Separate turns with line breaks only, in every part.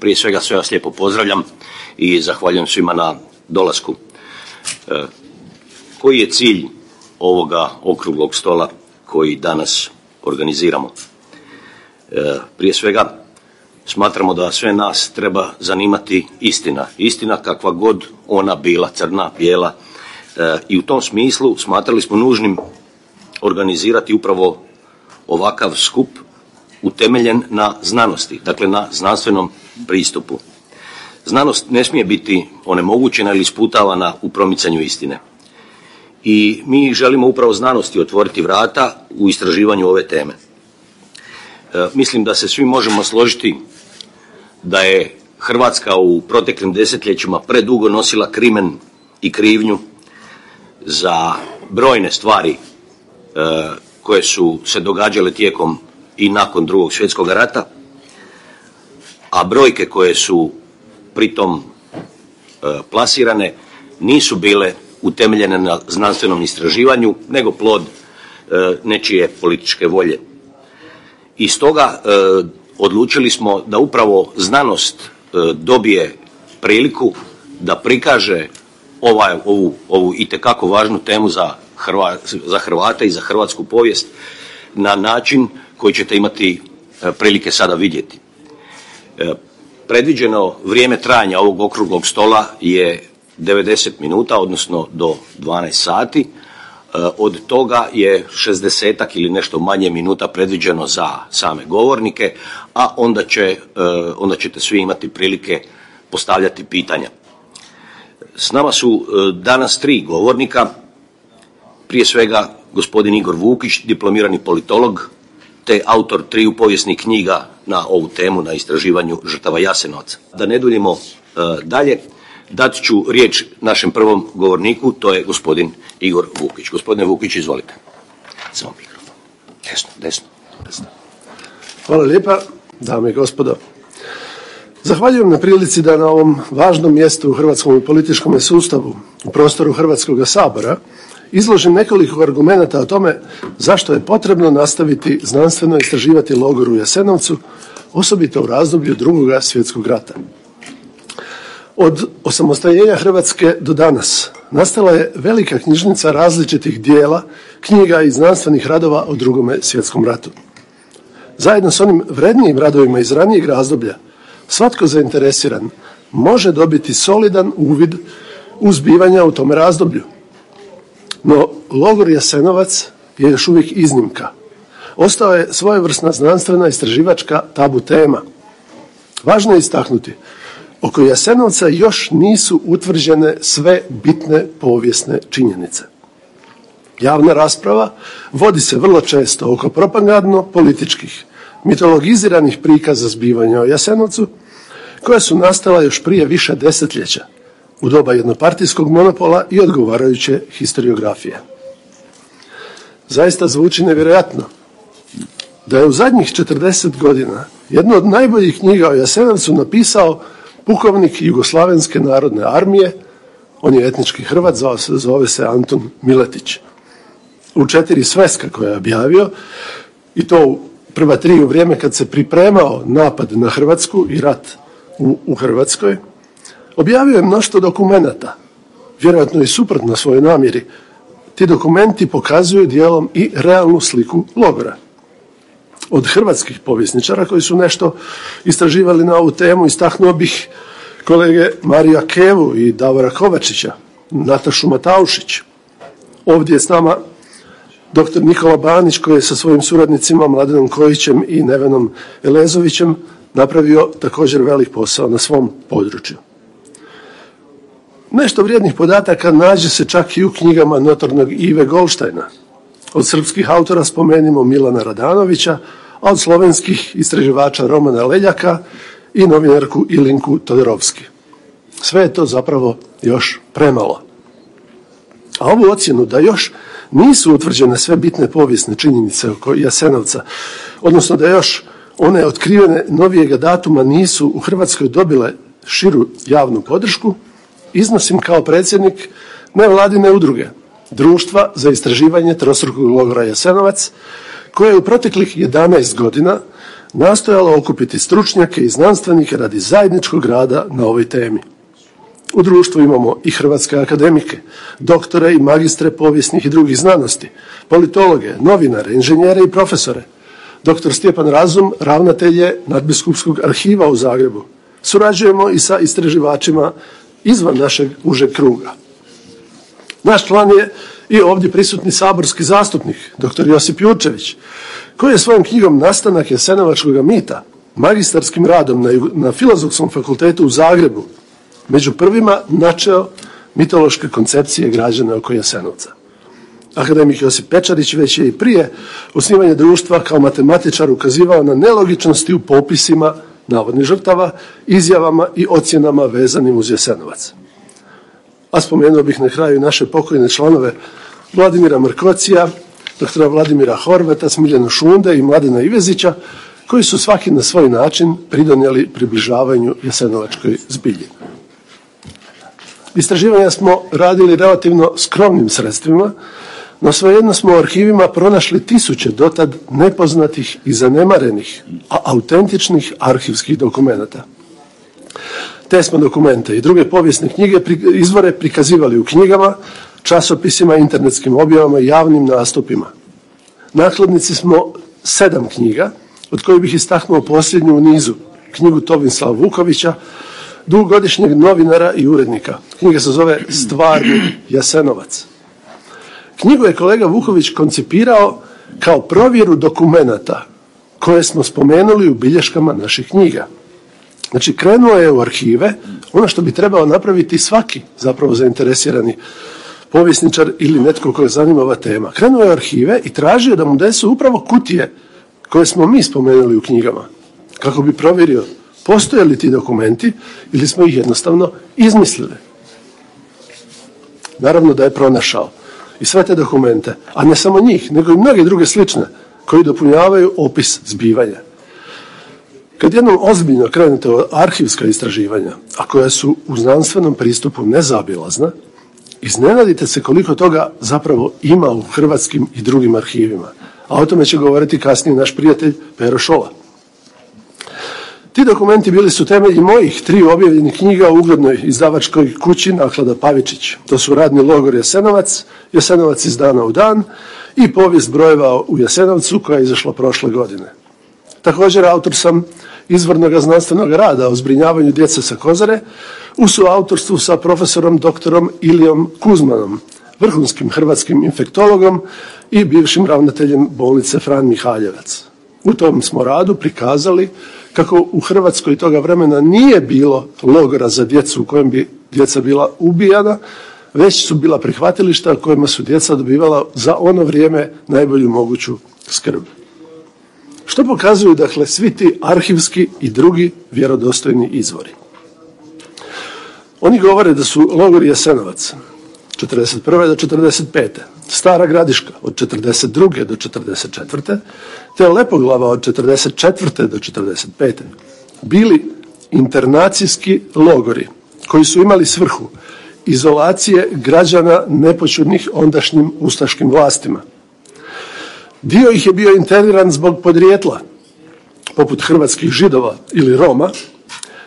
Prije svega sve vas lijepo pozdravljam i zahvaljujem svima na dolasku. E, koji je cilj ovoga okruglog stola koji danas organiziramo? E, prije svega smatramo da sve nas treba zanimati istina. Istina kakva god ona bila, crna, bijela. E, I u tom smislu smatrali smo nužnim organizirati upravo ovakav skup utemeljen na znanosti, dakle na znanstvenom pristupu. Znanost ne smije biti onemogućena ili isputavana u promicanju istine. I mi želimo upravo znanosti otvoriti vrata u istraživanju ove teme. E, mislim da se svi možemo složiti da je Hrvatska u proteklim desetljećima predugo nosila krimen i krivnju za brojne stvari e, koje su se događale tijekom i nakon drugog svjetskog rata, a brojke koje su pritom e, plasirane nisu bile utemeljene na znanstvenom istraživanju, nego plod e, nečije političke volje. I stoga e, odlučili smo da upravo znanost dobije priliku da prikaže ovaj, ovu, ovu itekako važnu temu za, za Hrvate i za hrvatsku povijest na način koji ćete imati prilike sada vidjeti. E, predviđeno vrijeme trajanja ovog okruglog stola je 90 minuta, odnosno do 12 sati. E, od toga je 60 ili nešto manje minuta predviđeno za same govornike, a onda, će, onda ćete svi imati prilike postavljati pitanja. S nama su danas tri govornika, prije svega gospodin Igor Vukić, diplomirani politolog, te autor triju povijesnih knjiga na ovu temu, na istraživanju žrtava Jasenovca. Da ne duljimo e, dalje, dat ću riječ našem prvom govorniku, to je gospodin Igor Vukić. Gospodine Vukić, izvolite. Samo mikrofon. Desno, desno, desno.
Hvala lijepa, dame i gospodo. Zahvaljujem na prilici da na ovom važnom mjestu u hrvatskom političkom sustavu, u prostoru Hrvatskog sabora, izložim nekoliko argumenata o tome zašto je potrebno nastaviti znanstveno istraživati logor u Jasenovcu, osobito u razdoblju drugoga svjetskog rata. Od osamostaljenja Hrvatske do danas nastala je velika knjižnica različitih dijela, knjiga i znanstvenih radova o drugome svjetskom ratu. Zajedno s onim vrednijim radovima iz ranijeg razdoblja, svatko zainteresiran može dobiti solidan uvid u zbivanja u tome razdoblju. No, logor Jasenovac je još uvijek iznimka. Ostao je svojevrsna znanstvena istraživačka tabu tema. Važno je istaknuti, oko Jasenovca još nisu utvrđene sve bitne povijesne činjenice. Javna rasprava vodi se vrlo često oko propagandno-političkih, mitologiziranih prikaza zbivanja o Jasenovcu, koja su nastala još prije više desetljeća u doba jednopartijskog monopola i odgovarajuće historiografije. Zaista zvuči nevjerojatno da je u zadnjih 40 godina jednu od najboljih knjiga o Jasenovcu napisao pukovnik Jugoslavenske narodne armije, on je etnički Hrvat, zove se, Anton Miletić. U četiri sveska koje je objavio i to prva tri u vrijeme kad se pripremao napad na Hrvatsku i rat u, u Hrvatskoj, Objavio je mnoštvo dokumenata, vjerojatno i suprotno svojoj namjeri. Ti dokumenti pokazuju dijelom i realnu sliku logora. Od hrvatskih povjesničara koji su nešto istraživali na ovu temu, istaknuo bih kolege Marija Kevu i Davora Kovačića, Natašu Mataušić. Ovdje je s nama dr. Nikola Banić koji je sa svojim suradnicima Mladenom Kojićem i Nevenom Elezovićem napravio također velik posao na svom području. Nešto vrijednih podataka nađe se čak i u knjigama notornog Ive Golštajna. Od srpskih autora spomenimo Milana Radanovića, a od slovenskih istraživača Romana Leljaka i novinarku Ilinku Todorovski. Sve je to zapravo još premalo. A ovu ocjenu da još nisu utvrđene sve bitne povijesne činjenice oko Jasenovca, odnosno da još one otkrivene novijega datuma nisu u Hrvatskoj dobile širu javnu podršku, iznosim kao predsjednik nevladine udruge Društva za istraživanje trostrukog logora Jasenovac, koje je u proteklih 11 godina nastojala okupiti stručnjake i znanstvenike radi zajedničkog rada na ovoj temi. U društvu imamo i hrvatske akademike, doktore i magistre povijesnih i drugih znanosti, politologe, novinare, inženjere i profesore. Doktor Stjepan Razum, ravnatelj je nadbiskupskog arhiva u Zagrebu. Surađujemo i sa istraživačima izvan našeg užeg kruga. Naš član je i ovdje prisutni saborski zastupnik, dr. Josip Jurčević, koji je svojom knjigom Nastanak Jasenovačkog mita, magistarskim radom na, na Filozofskom fakultetu u Zagrebu, među prvima načeo mitološke koncepcije građane oko Jasenovca. Akademik Josip Pečarić već je i prije osnivanja društva kao matematičar ukazivao na nelogičnosti u popisima navodnih žrtava, izjavama i ocjenama vezanim uz Jasenovac. A spomenuo bih na kraju naše pokojne članove Vladimira Mrkocija, doktora Vladimira Horvata, Smiljana Šunde i Mladena Ivezića, koji su svaki na svoj način pridonijeli približavanju Jasenovačkoj zbilji. Istraživanja smo radili relativno skromnim sredstvima, no svejedno smo u arhivima pronašli tisuće dotad nepoznatih i zanemarenih, a autentičnih arhivskih dokumenata. Te smo dokumente i druge povijesne knjige izvore prikazivali u knjigama, časopisima, internetskim objavama i javnim nastupima. Nakladnici smo sedam knjiga, od kojih bih istaknuo posljednju u nizu, knjigu Tovinslava Vukovića, dugogodišnjeg novinara i urednika. Knjiga se zove Stvarni Jasenovac. Knjigu je kolega Vuković koncipirao kao provjeru dokumenata koje smo spomenuli u bilješkama naših knjiga. Znači, krenuo je u arhive, ono što bi trebao napraviti svaki zapravo zainteresirani povjesničar ili netko koje zanima ova tema. Krenuo je u arhive i tražio da mu desu upravo kutije koje smo mi spomenuli u knjigama, kako bi provjerio postoje li ti dokumenti ili smo ih jednostavno izmislili. Naravno da je pronašao i sve te dokumente, a ne samo njih, nego i mnoge druge slične, koji dopunjavaju opis zbivanja. Kad jednom ozbiljno krenete u arhivska istraživanja, a koja su u znanstvenom pristupu nezabilazna, iznenadite se koliko toga zapravo ima u hrvatskim i drugim arhivima. A o tome će govoriti kasnije naš prijatelj Pero Šola. Ti dokumenti bili su temelji mojih tri objavljenih knjiga u uglednoj izdavačkoj kući Naklada Pavičić. To su radni logor Jasenovac, Jasenovac iz dana u dan i povijest brojeva u Jasenovcu koja je izašla prošle godine. Također autor sam izvornog znanstvenog rada o zbrinjavanju djece sa Kozare u suautorstvu sa profesorom doktorom Ilijom Kuzmanom, vrhunskim hrvatskim infektologom i bivšim ravnateljem bolnice Fran Mihaljevac. U tom smo radu prikazali kako u Hrvatskoj toga vremena nije bilo logora za djecu u kojem bi djeca bila ubijana, već su bila prihvatilišta kojima su djeca dobivala za ono vrijeme najbolju moguću skrb. Što pokazuju, dakle, svi ti arhivski i drugi vjerodostojni izvori. Oni govore da su logori Jasenovac 41. do 45. Stara Gradiška od 42. do 44. te Lepoglava od 44. do 45. bili internacijski logori koji su imali svrhu izolacije građana nepočudnih ondašnjim ustaškim vlastima. Dio ih je bio integriran zbog podrijetla, poput hrvatskih židova ili Roma,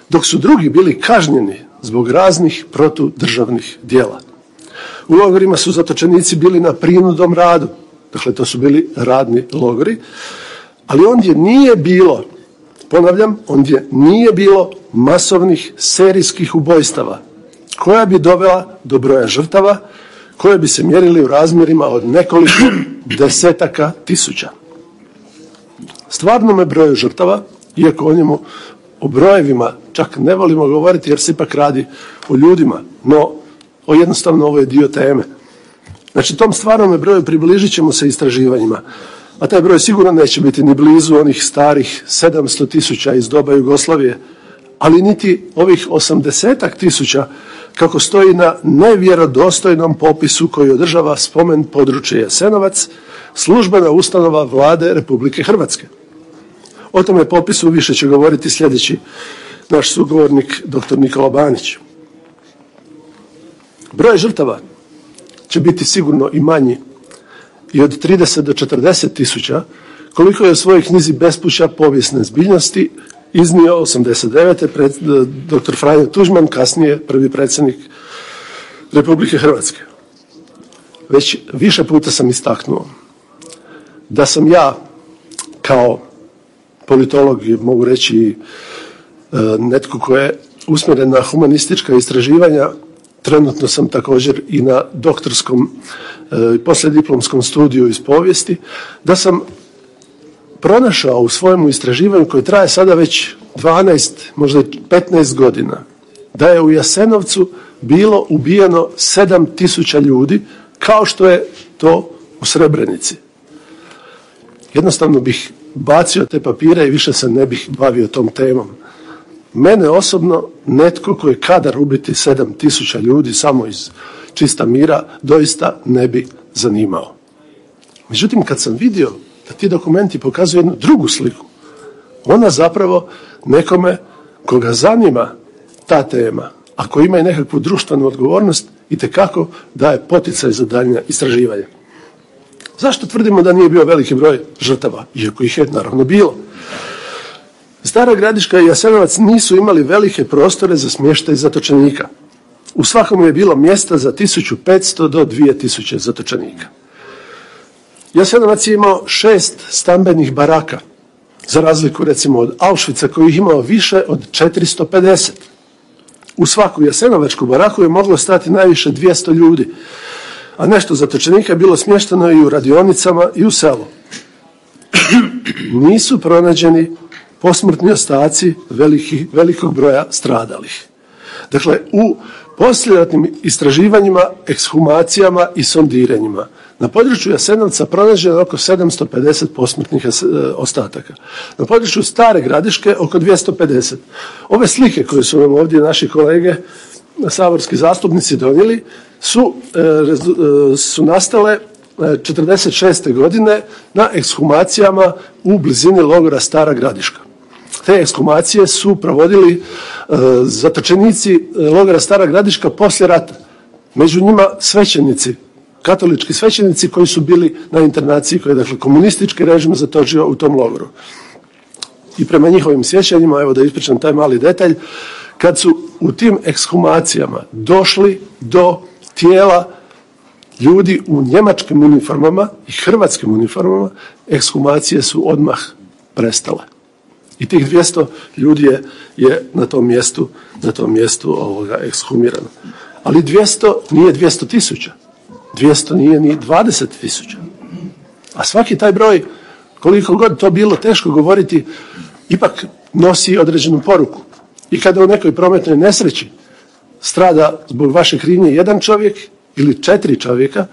dok su drugi bili kažnjeni zbog raznih protudržavnih dijela. U logorima su zatočenici bili na prinudom radu, dakle to su bili radni logori, ali ondje nije bilo, ponavljam, ondje nije bilo masovnih serijskih ubojstava koja bi dovela do broja žrtava koje bi se mjerili u razmjerima od nekoliko desetaka tisuća. Stvarnome broju žrtava, iako o njemu o brojevima čak ne volimo govoriti jer se ipak radi o ljudima, no o jednostavno ovo je dio teme. Znači tom stvarnome broju približit ćemo se istraživanjima, a taj broj sigurno neće biti ni blizu onih starih 700 tisuća iz doba Jugoslavije, ali niti ovih 80 tisuća kako stoji na nevjerodostojnom popisu koji održava spomen područje Jasenovac, službena ustanova vlade Republike Hrvatske. O tome popisu više će govoriti sljedeći naš sugovornik dr. Nikola Banić. Broj žrtava će biti sigurno i manji i od 30 do 40 tisuća koliko je u svojoj knjizi Bespuća povijesne zbiljnosti iznio 89. Pred, dr. Franjo Tuđman, kasnije prvi predsjednik Republike Hrvatske. Već više puta sam istaknuo da sam ja kao politolog mogu reći e, netko ko je usmjeren na humanistička istraživanja, trenutno sam također i na doktorskom i e, poslijediplomskom studiju iz povijesti, da sam pronašao u svojemu istraživanju koje traje sada već 12, možda 15 godina, da je u Jasenovcu bilo ubijeno 7000 ljudi, kao što je to u Srebrenici. Jednostavno bih bacio te papire i više se ne bih bavio tom temom. Mene osobno netko koji je kadar ubiti 7000 ljudi samo iz čista mira doista ne bi zanimao. Međutim, kad sam vidio da ti dokumenti pokazuju jednu drugu sliku, ona zapravo nekome koga zanima ta tema, ako ima i nekakvu društvenu odgovornost, i tekako daje poticaj za daljnja istraživanja. Zašto tvrdimo da nije bio veliki broj žrtava? Iako ih je naravno bilo. Stara Gradiška i Jasenovac nisu imali velike prostore za smještaj zatočenika. U svakom je bilo mjesta za 1500 do 2000 zatočenika. Jasenovac je imao šest stambenih baraka, za razliku recimo od Auschwitza koji ih imao više od 450. U svaku jasenovačku baraku je moglo stati najviše 200 ljudi, a nešto zatočenika je bilo smješteno i u radionicama i u selu. Nisu pronađeni posmrtni ostaci velikog broja stradalih. Dakle, u posljednatnim istraživanjima, ekshumacijama i sondiranjima na području Jasenovca pronađeno oko 750 posmrtnih e, ostataka. Na području Stare Gradiške oko 250. Ove slike koje su nam ovdje naši kolege saborski zastupnici donijeli su, e, e, su nastale 46. godine na ekshumacijama u blizini logora Stara Gradiška. Te ekshumacije su provodili zatočenici logora Stara Gradiška poslije rata. Među njima svećenici katolički svećenici koji su bili na internaciji koje je dakle komunistički režim zatočio u tom logoru. I prema njihovim sjećanjima, evo da ispričam taj mali detalj, kad su u tim ekshumacijama došli do tijela ljudi u njemačkim uniformama i hrvatskim uniformama, ekshumacije su odmah prestale. I tih 200 ljudi je, je na tom mjestu, na tom mjestu ovoga ekshumirano. Ali 200 nije 200 tisuća. 200 nije ni 20 tisuća. A svaki taj broj, koliko god to bilo teško govoriti, ipak nosi određenu poruku. I kada u nekoj prometnoj nesreći strada zbog vaše krivnje jedan čovjek ili četiri čovjeka,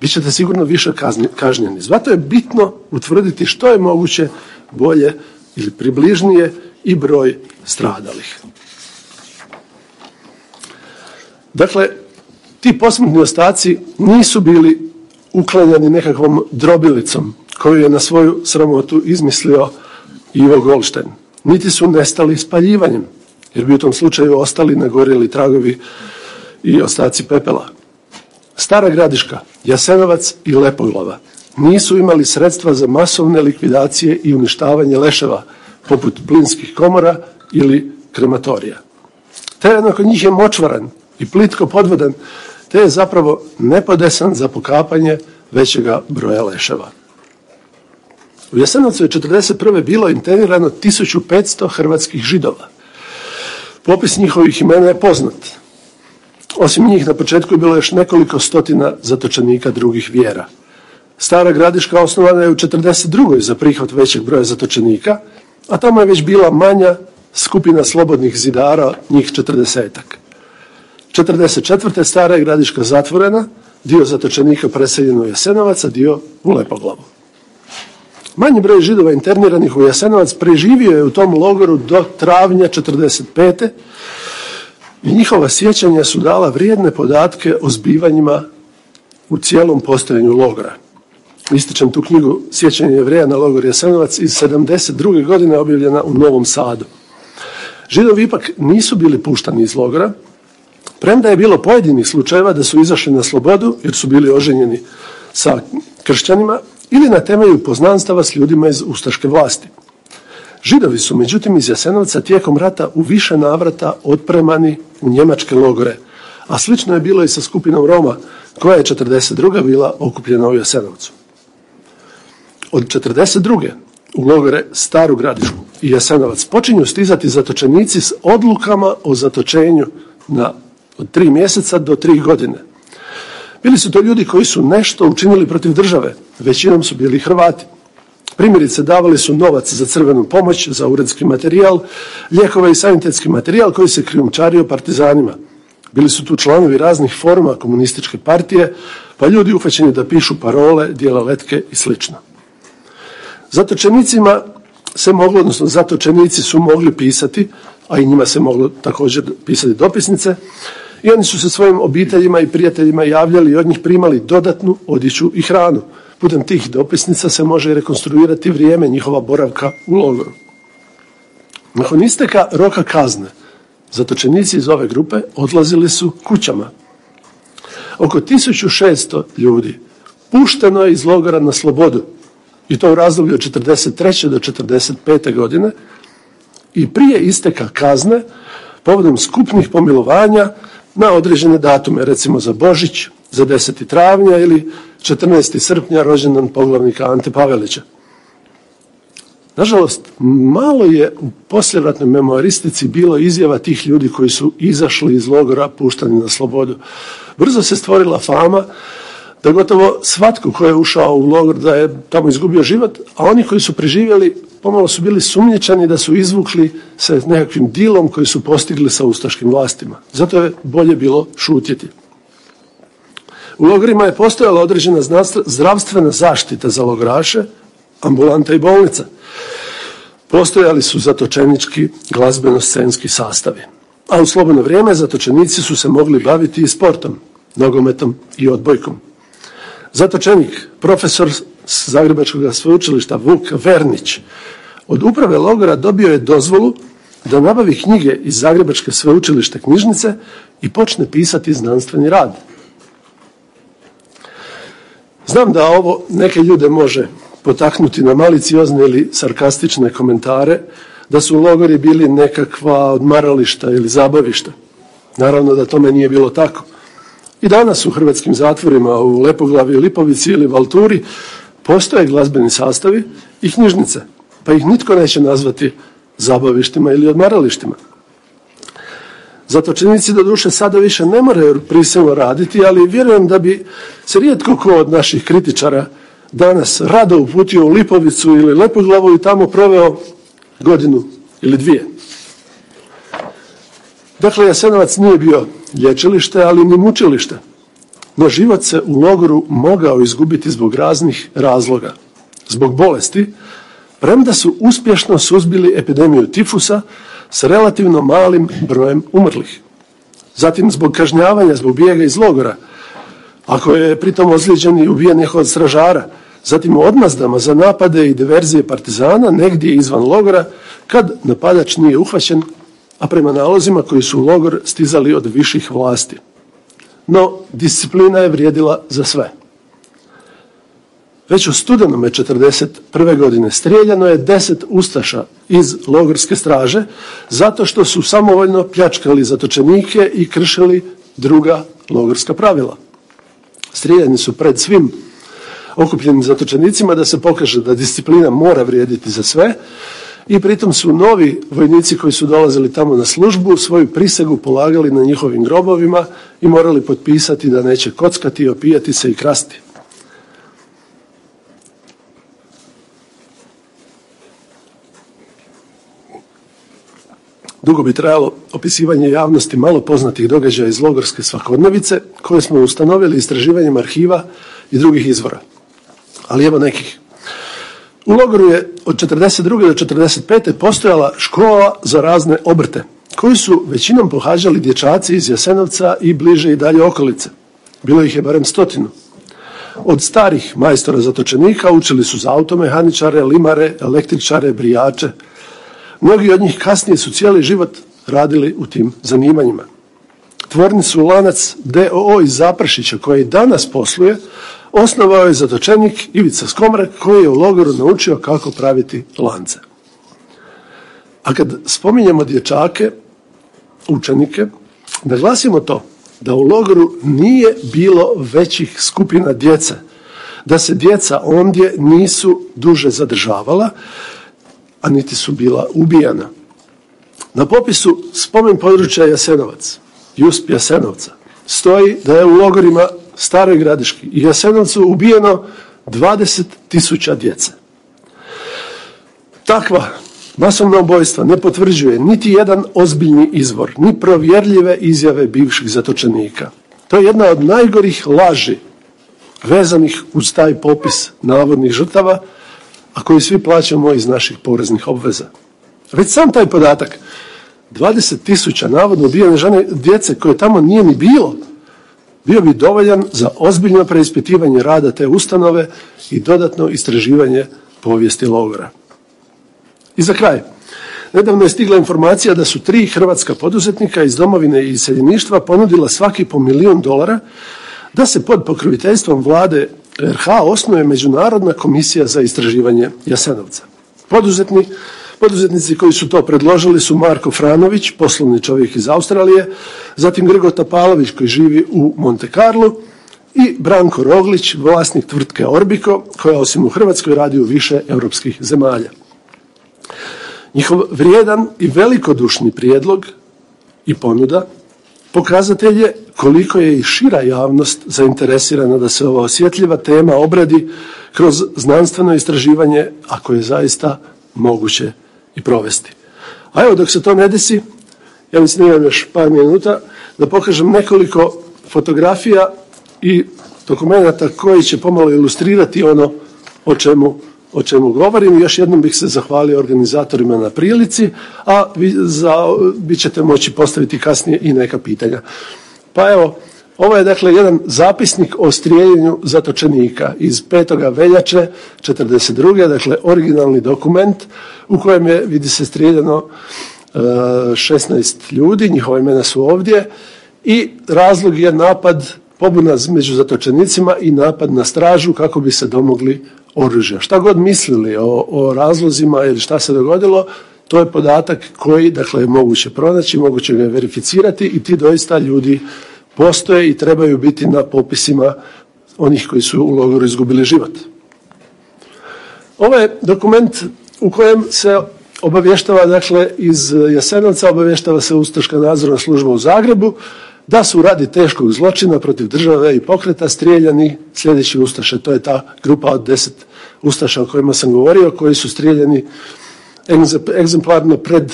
bit ćete sigurno više kažnjeni. Zato je bitno utvrditi što je moguće bolje ili približnije i broj stradalih. Dakle, ti posmrtni ostaci nisu bili uklanjani nekakvom drobilicom koju je na svoju sramotu izmislio Ivo Goldstein. Niti su nestali spaljivanjem, jer bi u tom slučaju ostali nagorjeli tragovi i ostaci pepela. Stara gradiška, Jasenovac i Lepoglava nisu imali sredstva za masovne likvidacije i uništavanje leševa, poput plinskih komora ili krematorija. Teren oko njih je močvaran i plitko podvodan, te je zapravo nepodesan za pokapanje većega broja leševa. U Jasenovcu je 1941. bilo internirano 1500 hrvatskih židova. Popis njihovih imena je poznat. Osim njih na početku je bilo još nekoliko stotina zatočenika drugih vjera. Stara gradiška osnovana je u 42. za prihvat većeg broja zatočenika, a tamo je već bila manja skupina slobodnih zidara, njih četrdesetak. 44. stara je gradiška zatvorena, dio zatočenika preseljen u Jasenovac, a dio u Lepoglavu. Manji broj židova interniranih u Jasenovac preživio je u tom logoru do travnja 45. i njihova sjećanja su dala vrijedne podatke o zbivanjima u cijelom postojanju logora. Ističem tu knjigu Sjećanje jevreja na logor Jasenovac iz 72. godine objavljena u Novom Sadu. Židovi ipak nisu bili puštani iz logora, Premda je bilo pojedinih slučajeva da su izašli na slobodu jer su bili oženjeni sa kršćanima ili na temelju poznanstava s ljudima iz ustaške vlasti. Židovi su međutim iz Jasenovca tijekom rata u više navrata otpremani u njemačke logore, a slično je bilo i sa skupinom Roma koja je 42. bila okupljena u Jasenovcu. Od 42. u logore Staru Gradišku i Jasenovac počinju stizati zatočenici s odlukama o zatočenju na od tri mjeseca do tri godine. Bili su to ljudi koji su nešto učinili protiv države, većinom su bili Hrvati. Primjerice, davali su novac za crvenu pomoć, za uredski materijal, lijekove i sanitetski materijal koji se krijumčario partizanima. Bili su tu članovi raznih forma komunističke partije, pa ljudi uhvaćeni da pišu parole, dijela letke i sl. Zatočenicima se moglo, odnosno zatočenici su mogli pisati, a i njima se moglo također pisati dopisnice, i oni su se svojim obiteljima i prijateljima javljali i od njih primali dodatnu odjeću i hranu. Putem tih dopisnica se može rekonstruirati vrijeme njihova boravka u logoru. Nakon isteka roka kazne, zatočenici iz ove grupe odlazili su kućama. Oko 1600 ljudi pušteno je iz logora na slobodu i to u razdoblju od 43. do 45. godine i prije isteka kazne povodom skupnih pomilovanja na određene datume, recimo za Božić, za 10. travnja ili 14. srpnja rođendan poglavnika Ante Pavelića. Nažalost, malo je u posljeratnoj memoaristici bilo izjava tih ljudi koji su izašli iz logora puštani na slobodu. Brzo se stvorila fama da gotovo svatko ko je ušao u logor da je tamo izgubio život, a oni koji su preživjeli pomalo su bili sumnjičani da su izvukli se nekakvim dilom koji su postigli sa ustaškim vlastima. Zato je bolje bilo šutjeti. U logorima je postojala određena zdravstvena zaštita za logoraše, ambulanta i bolnica. Postojali su zatočenički glazbeno-scenski sastavi. A u slobodno vrijeme zatočenici su se mogli baviti i sportom, nogometom i odbojkom. Zatočenik, profesor Zagrebačkog sveučilišta Vuk Vernić od uprave logora dobio je dozvolu da nabavi knjige iz Zagrebačke sveučilište knjižnice i počne pisati znanstveni rad. Znam da ovo neke ljude može potaknuti na maliciozne ili sarkastične komentare da su logori bili nekakva odmarališta ili zabavišta. Naravno da tome nije bilo tako. I danas u hrvatskim zatvorima u Lepoglavi, Lipovici ili Valturi postoje glazbeni sastavi i knjižnice, pa ih nitko neće nazvati zabavištima ili odmaralištima. Zatočenici do duše sada više ne moraju prisilno raditi, ali vjerujem da bi se rijetko ko od naših kritičara danas rado uputio u Lipovicu ili Lepoglavu i tamo proveo godinu ili dvije. Dakle, Jasenovac nije bio lječilište, ali ni mučilište. No život se u logoru mogao izgubiti zbog raznih razloga. Zbog bolesti, premda su uspješno suzbili epidemiju tifusa s relativno malim brojem umrlih. Zatim zbog kažnjavanja, zbog bijega iz logora, ako je pritom ozlijeđen i ubijen od stražara, zatim odmazdama za napade i diverzije partizana negdje izvan logora, kad napadač nije uhvaćen, a prema nalozima koji su u logor stizali od viših vlasti. No, disciplina je vrijedila za sve. Već u studenome 1941. godine strijeljano je deset ustaša iz logorske straže zato što su samovoljno pljačkali zatočenike i kršili druga logorska pravila. Strijeljani su pred svim okupljenim zatočenicima da se pokaže da disciplina mora vrijediti za sve i pritom su novi vojnici koji su dolazili tamo na službu svoju prisegu polagali na njihovim grobovima i morali potpisati da neće kockati, opijati se i krasti. Dugo bi trajalo opisivanje javnosti malo poznatih događaja iz logorske svakodnevice koje smo ustanovili istraživanjem arhiva i drugih izvora. Ali evo nekih. U logoru je od 42. do 45. postojala škola za razne obrte, koji su većinom pohađali dječaci iz Jasenovca i bliže i dalje okolice. Bilo ih je barem stotinu. Od starih majstora zatočenika učili su za automehaničare, limare, električare, brijače. Mnogi od njih kasnije su cijeli život radili u tim zanimanjima. tvornicu Lanac DOO iz Zapršića koji danas posluje, osnovao je zatočenik Ivica Skomrak koji je u logoru naučio kako praviti lance. A kad spominjemo dječake, učenike, naglasimo to da u logoru nije bilo većih skupina djece, da se djeca ondje nisu duže zadržavala, a niti su bila ubijana. Na popisu spomen područja Jasenovac, Jusp Jasenovca, stoji da je u logorima Staroj Gradiški i Jasenovcu ubijeno 20 tisuća djece. Takva masovna ubojstva ne potvrđuje niti jedan ozbiljni izvor, ni provjerljive izjave bivših zatočenika. To je jedna od najgorih laži vezanih uz taj popis navodnih žrtava, a koji svi plaćamo iz naših poreznih obveza. Već sam taj podatak, 20 tisuća navodno ubijene žene djece koje tamo nije ni bilo, bio bi dovoljan za ozbiljno preispitivanje rada te ustanove i dodatno istraživanje povijesti logora. I za kraj, nedavno je stigla informacija da su tri hrvatska poduzetnika iz domovine i iseljeništva ponudila svaki po milijun dolara da se pod pokroviteljstvom vlade RH osnuje Međunarodna komisija za istraživanje Jasenovca. Poduzetni, poduzetnici koji su to predložili su Marko Franović, poslovni čovjek iz Australije, zatim Grgo Tapalović koji živi u Monte Carlo i Branko Roglić, vlasnik tvrtke Orbiko, koja osim u Hrvatskoj radi u više europskih zemalja. Njihov vrijedan i velikodušni prijedlog i ponuda pokazatelj je koliko je i šira javnost zainteresirana da se ova osjetljiva tema obradi kroz znanstveno istraživanje, ako je zaista moguće i provesti. A evo dok se to ne desi, ja mislim imam još par minuta, da pokažem nekoliko fotografija i dokumenta koji će pomalo ilustrirati ono o čemu o čemu govorim. Još jednom bih se zahvalio organizatorima na prilici, a vi za, bit ćete moći postaviti kasnije i neka pitanja. Pa evo, ovo je dakle jedan zapisnik o strijeljenju zatočenika iz 5. veljače 42. Dakle, originalni dokument u kojem je, vidi se, strijeljeno 16 ljudi, njihova imena su ovdje i razlog je napad pobuna među zatočenicima i napad na stražu kako bi se domogli oružja. Šta god mislili o, o razlozima ili šta se dogodilo, to je podatak koji dakle, je moguće pronaći, moguće ga verificirati i ti doista ljudi postoje i trebaju biti na popisima onih koji su u logoru izgubili život. Ovo je dokument u kojem se obavještava, dakle, iz Jasenovca obavještava se Ustaška nadzorna služba u Zagrebu, da su radi teškog zločina protiv države i pokreta strijeljani sljedeći Ustaše. To je ta grupa od deset Ustaša o kojima sam govorio, koji su strijeljani egzemplarno pred,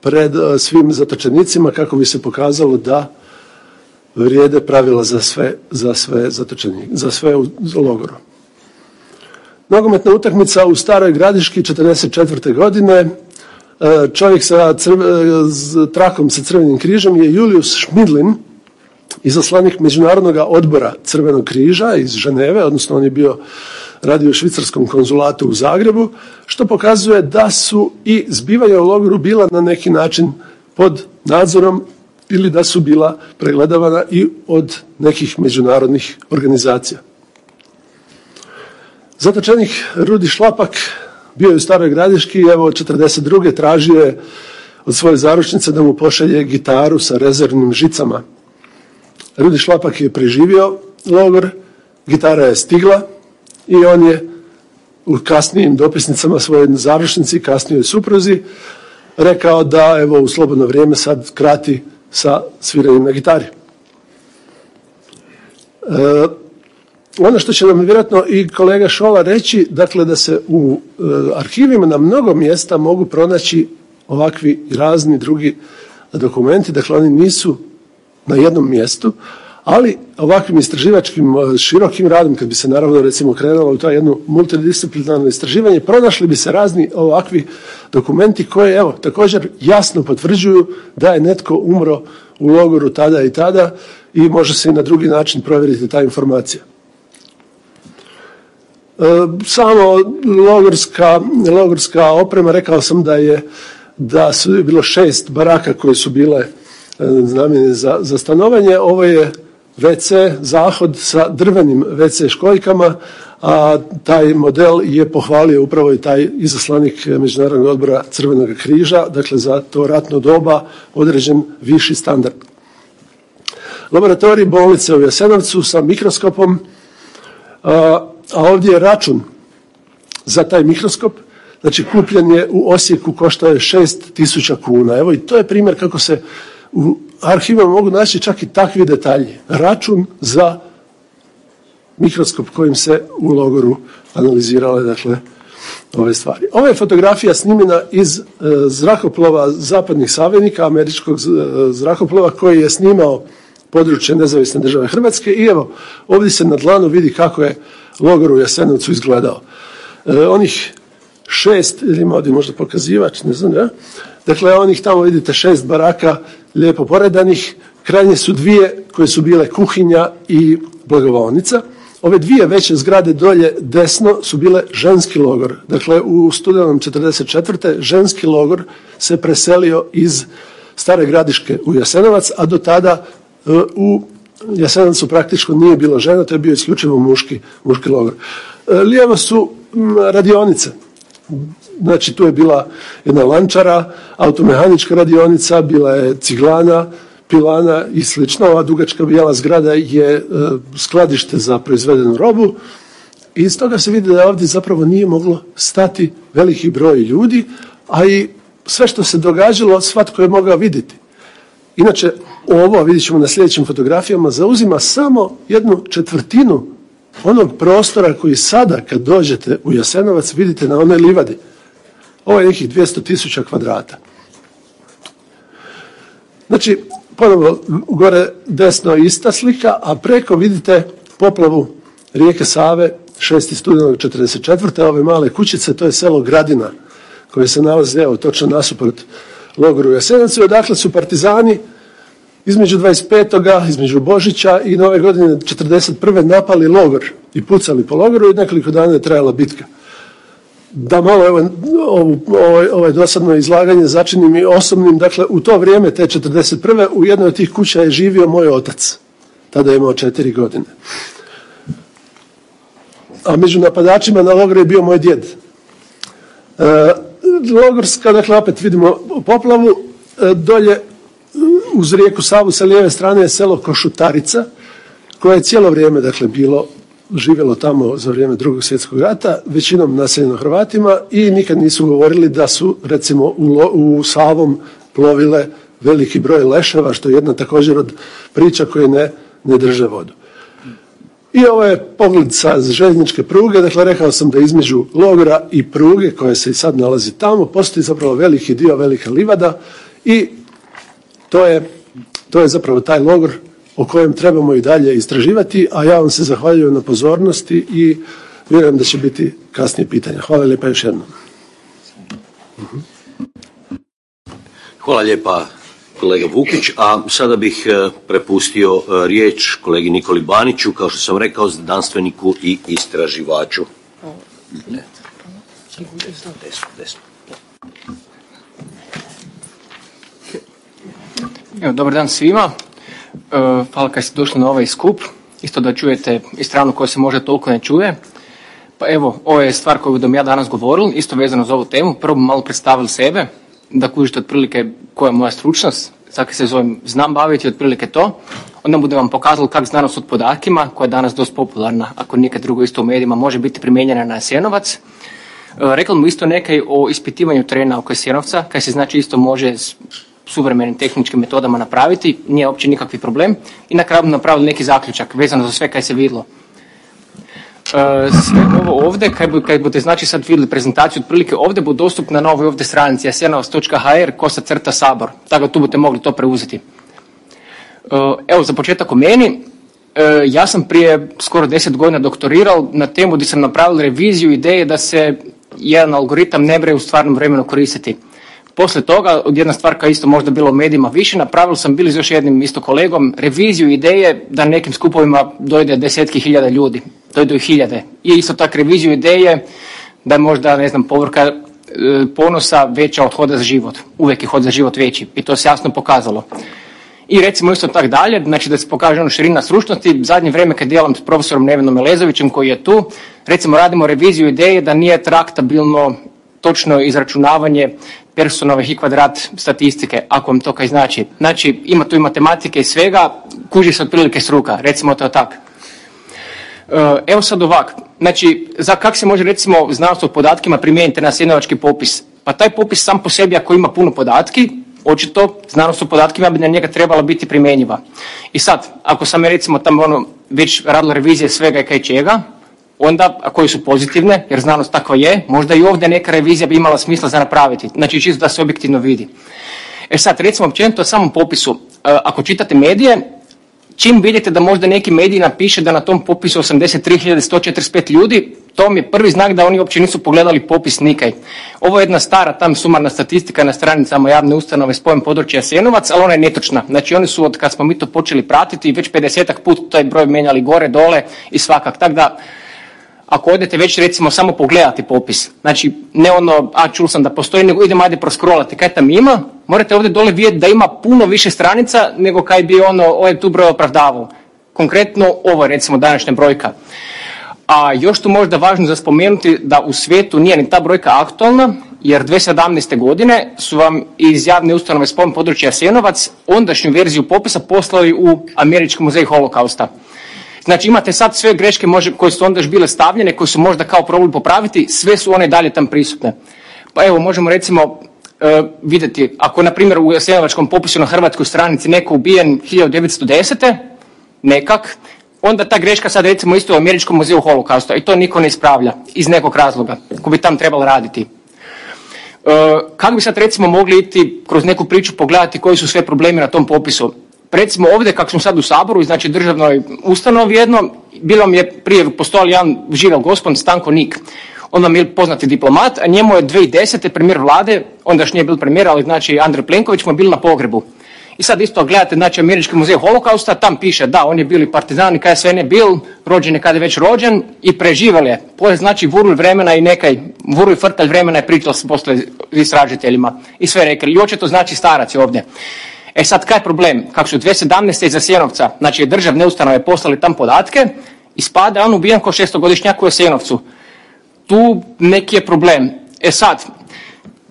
pred svim zatočenicima kako bi se pokazalo da vrijede pravila za sve, za sve zatočenike, za sve u logoru. Nogometna utakmica u Staroj Gradiški 44. godine e, čovjek sa crv, e, trakom sa crvenim križem je Julius Šmidlin, izaslanik Međunarodnog odbora Crvenog križa iz Ženeve, odnosno on je bio radio u švicarskom konzulatu u Zagrebu, što pokazuje da su i zbivanja u logoru bila na neki način pod nadzorom ili da su bila pregledavana i od nekih međunarodnih organizacija. Zatočenik Rudi Šlapak bio je u Staroj Gradiški i evo 42. tražio je od svoje zaručnice da mu pošalje gitaru sa rezervnim žicama Rudi Šlapak je preživio logor, gitara je stigla i on je u kasnijim dopisnicama svoje završnici, kasnijoj supruzi, rekao da evo u slobodno vrijeme sad krati sa sviranjem na gitari. E, ono što će nam vjerojatno i kolega Šola reći, dakle da se u e, arhivima na mnogo mjesta mogu pronaći ovakvi razni drugi dokumenti, dakle oni nisu na jednom mjestu, ali ovakvim istraživačkim e, širokim radom, kad bi se naravno recimo krenulo u to jedno multidisciplinarno istraživanje, pronašli bi se razni ovakvi dokumenti koje evo također jasno potvrđuju da je netko umro u logoru tada i tada i može se i na drugi način provjeriti ta informacija. E, samo logorska, logorska oprema, rekao sam da je da su bilo šest baraka koje su bile namjene za, za stanovanje. Ovo je WC, zahod sa drvenim WC školjkama, a taj model je pohvalio upravo i taj izaslanik Međunarodnog odbora Crvenog križa, dakle za to ratno doba određen viši standard. Laboratorij bolnice u Jasenovcu sa mikroskopom, a, ovdje je račun za taj mikroskop, znači kupljen je u Osijeku, koštao je 6000 kuna. Evo i to je primjer kako se u arhivama mogu naći čak i takvi detalji. Račun za mikroskop kojim se u logoru analizirale dakle, ove stvari. Ova je fotografija snimena iz e, zrakoplova zapadnih savjenika, američkog e, zrakoplova koji je snimao područje nezavisne države Hrvatske i evo ovdje se na dlanu vidi kako je logor u Jasenovcu izgledao. E, onih šest, ili ima ovdje možda pokazivač, ne znam, ja? Dakle, onih tamo vidite šest baraka lijepo poredanih, krajnje su dvije koje su bile kuhinja i blagovalnica. Ove dvije veće zgrade dolje desno su bile ženski logor. Dakle, u studenom 44. ženski logor se preselio iz Stare gradiške u Jasenovac, a do tada e, u Jasenovcu praktično nije bilo žena, to je bio isključivo muški, muški logor. E, lijevo su radionice. Znači, tu je bila jedna lančara, automehanička radionica, bila je ciglana, pilana i slično. Ova dugačka bijela zgrada je e, skladište za proizvedenu robu i iz toga se vidi da ovdje zapravo nije moglo stati veliki broj ljudi, a i sve što se događalo svatko je mogao vidjeti. Inače, ovo, vidjet ćemo na sljedećim fotografijama, zauzima samo jednu četvrtinu onog prostora koji sada kad dođete u Jasenovac vidite na onoj livadi. Ovo je nekih 200 tisuća kvadrata. Znači, ponovo gore desno ista slika, a preko vidite poplavu rijeke Save 6. studenog 44. Ove male kućice, to je selo Gradina, koje se nalazi evo, točno nasuprot logoru Jasenac i odakle su partizani između 25. između Božića i nove godine 41. napali logor i pucali po logoru i nekoliko dana je trajala bitka da malo evo, ovo, ovo, dosadno izlaganje začinim i osobnim. Dakle, u to vrijeme, te 41. u jednoj od tih kuća je živio moj otac. Tada je imao četiri godine. A među napadačima na logor je bio moj djed. E, Logorska, dakle, opet vidimo poplavu. E, dolje, uz rijeku Savu sa lijeve strane je selo Košutarica, koje je cijelo vrijeme, dakle, bilo živjelo tamo za vrijeme drugog svjetskog rata, većinom naseljeno Hrvatima i nikad nisu govorili da su recimo u, u Savom plovile veliki broj leševa, što je jedna također od priča koje ne, ne drže vodu. I ovo je pogled sa željezničke pruge, dakle rekao sam da između logora i pruge koja se i sad nalazi tamo, postoji zapravo veliki dio velika livada i to je, to je zapravo taj logor o kojem trebamo i dalje istraživati, a ja vam se zahvaljujem na pozornosti i vjerujem da će biti kasnije pitanja. Hvala lijepa još jednom.
Hvala lijepa kolega Vukić, a sada bih e, prepustio e, riječ kolegi Nikoli Baniću, kao što sam rekao, znanstveniku i istraživaču.
Evo, dobar dan svima. E, hvala kad ste došli na ovaj skup, isto da čujete i stranu koja se možda toliko ne čuje. Pa evo, ovo je stvar koju budem ja danas govoril, isto vezano za ovu temu. Prvo malo predstavili sebe, da kužite otprilike koja je moja stručnost, sad se zovem znam baviti otprilike to. Onda budem vam pokazali kako znanost od podatkima, koja je danas dosta popularna, ako nikad drugo isto u medijima, može biti primijenjena na Sjenovac. E, rekli mu isto nekaj o ispitivanju terena oko Sjenovca, kaj se znači isto može suvremenim tehničkim metodama napraviti, nije uopće nikakvi problem i na kraju napravili neki zaključak vezano za sve kaj se vidlo. E, sve ovo ovdje, kaj, kaj budete znači sad vidjeli prezentaciju otprilike ovdje, bude dostupna na ovoj ovdje stranici jasenovac.hr kosa crta sabor, tako tu budete mogli to preuzeti. E, evo za početak o meni, e, ja sam prije skoro deset godina doktorirao na temu gdje sam napravio reviziju ideje da se jedan algoritam ne bre u stvarnom vremenu koristiti. Poslije toga, jedna stvar koja isto možda bilo u medijima više, napravili sam bili s još jednim isto kolegom reviziju ideje da nekim skupovima dojde desetki hiljada ljudi, dojdu i hiljade. I isto tak reviziju ideje da je možda, ne znam, povrka e, ponosa veća od hoda za život. Uvijek je hod za život veći i to se jasno pokazalo. I recimo isto tak dalje, znači da se pokaže ono širina stručnosti, zadnje vrijeme kad djelam s profesorom Nevenom Melezovićem koji je tu, recimo radimo reviziju ideje da nije traktabilno točno izračunavanje personove i kvadrat statistike, ako vam to kaj znači. Znači, ima tu i matematike i svega, kuži se otprilike struka, recimo to tak. E, evo sad ovak, znači, za kak se može recimo znanost o podatkima primijeniti na sjednovački popis? Pa taj popis sam po sebi ako ima puno podatki, očito znanost o podatkima bi na njega trebala biti primjenjiva. I sad, ako sam recimo tamo ono, već radila revizije svega i kaj čega, onda, a koji su pozitivne, jer znanost takva je, možda i ovdje neka revizija bi imala smisla za napraviti. Znači čisto da se objektivno vidi. E sad, recimo općenito o samom popisu, e, ako čitate medije, čim vidite da možda neki medij napiše da na tom popisu 83.145 ljudi, to mi je prvi znak da oni uopće nisu pogledali popis nikaj. Ovo je jedna stara tam sumarna statistika na stranicama javne ustanove s pojem područja Sjenovac, ali ona je netočna. Znači oni su od kad smo mi to počeli pratiti već 50 put taj broj menjali gore, dole i svakak. Tako da ako odete već recimo samo pogledati popis, znači ne ono, a čul sam da postoji, nego idemo ajde proskrolati kaj tam ima, morate ovdje dole vidjeti da ima puno više stranica nego kaj bi ono, ovaj tu broj opravdavao. Konkretno ovo je recimo današnja brojka. A još tu možda važno za spomenuti da u svijetu nije ni ta brojka aktualna, jer 2017. godine su vam iz javne ustanove spomen područja Sjenovac ondašnju verziju popisa poslali u Američki muzej holokausta. Znači imate sad sve greške može, koje su onda još bile stavljene, koje su možda kao problem popraviti, sve su one dalje tam prisutne. Pa evo, možemo recimo e, vidjeti, ako na primjer u Jasenovačkom popisu na hrvatskoj stranici neko ubijen 1910. nekak, onda ta greška sad recimo isto u Američkom muzeju holokausta i to niko ne ispravlja iz nekog razloga ko bi tam trebalo raditi. E, kako bi sad recimo mogli iti kroz neku priču pogledati koji su sve problemi na tom popisu? Recimo ovdje kako smo sad u Saboru, znači državnoj ustanovi jedno, bilo mi je prije postojali jedan živel gospod Stanko Nik. On vam je poznati diplomat, a njemu je 2010. premijer vlade, onda još nije bil premijer, ali znači Andrej Plenković mu je bil na pogrebu. I sad isto gledate, znači Američki muzej holokausta, tam piše da, on je bili partizan i kada je sve ne bil, rođen je kada je već rođen i preživel je. To je znači vurul vremena i nekaj, vurul frtalj vremena je pričao s posle istražiteljima i sve rekli. I očito znači starac je ovdje. E sad, kaj je problem? Kako su 2017. iza Sjenovca, znači državne ustanove poslali tam podatke, ispada on ubijan ko šestogodišnjak u Jasenovcu. Tu neki je problem. E sad,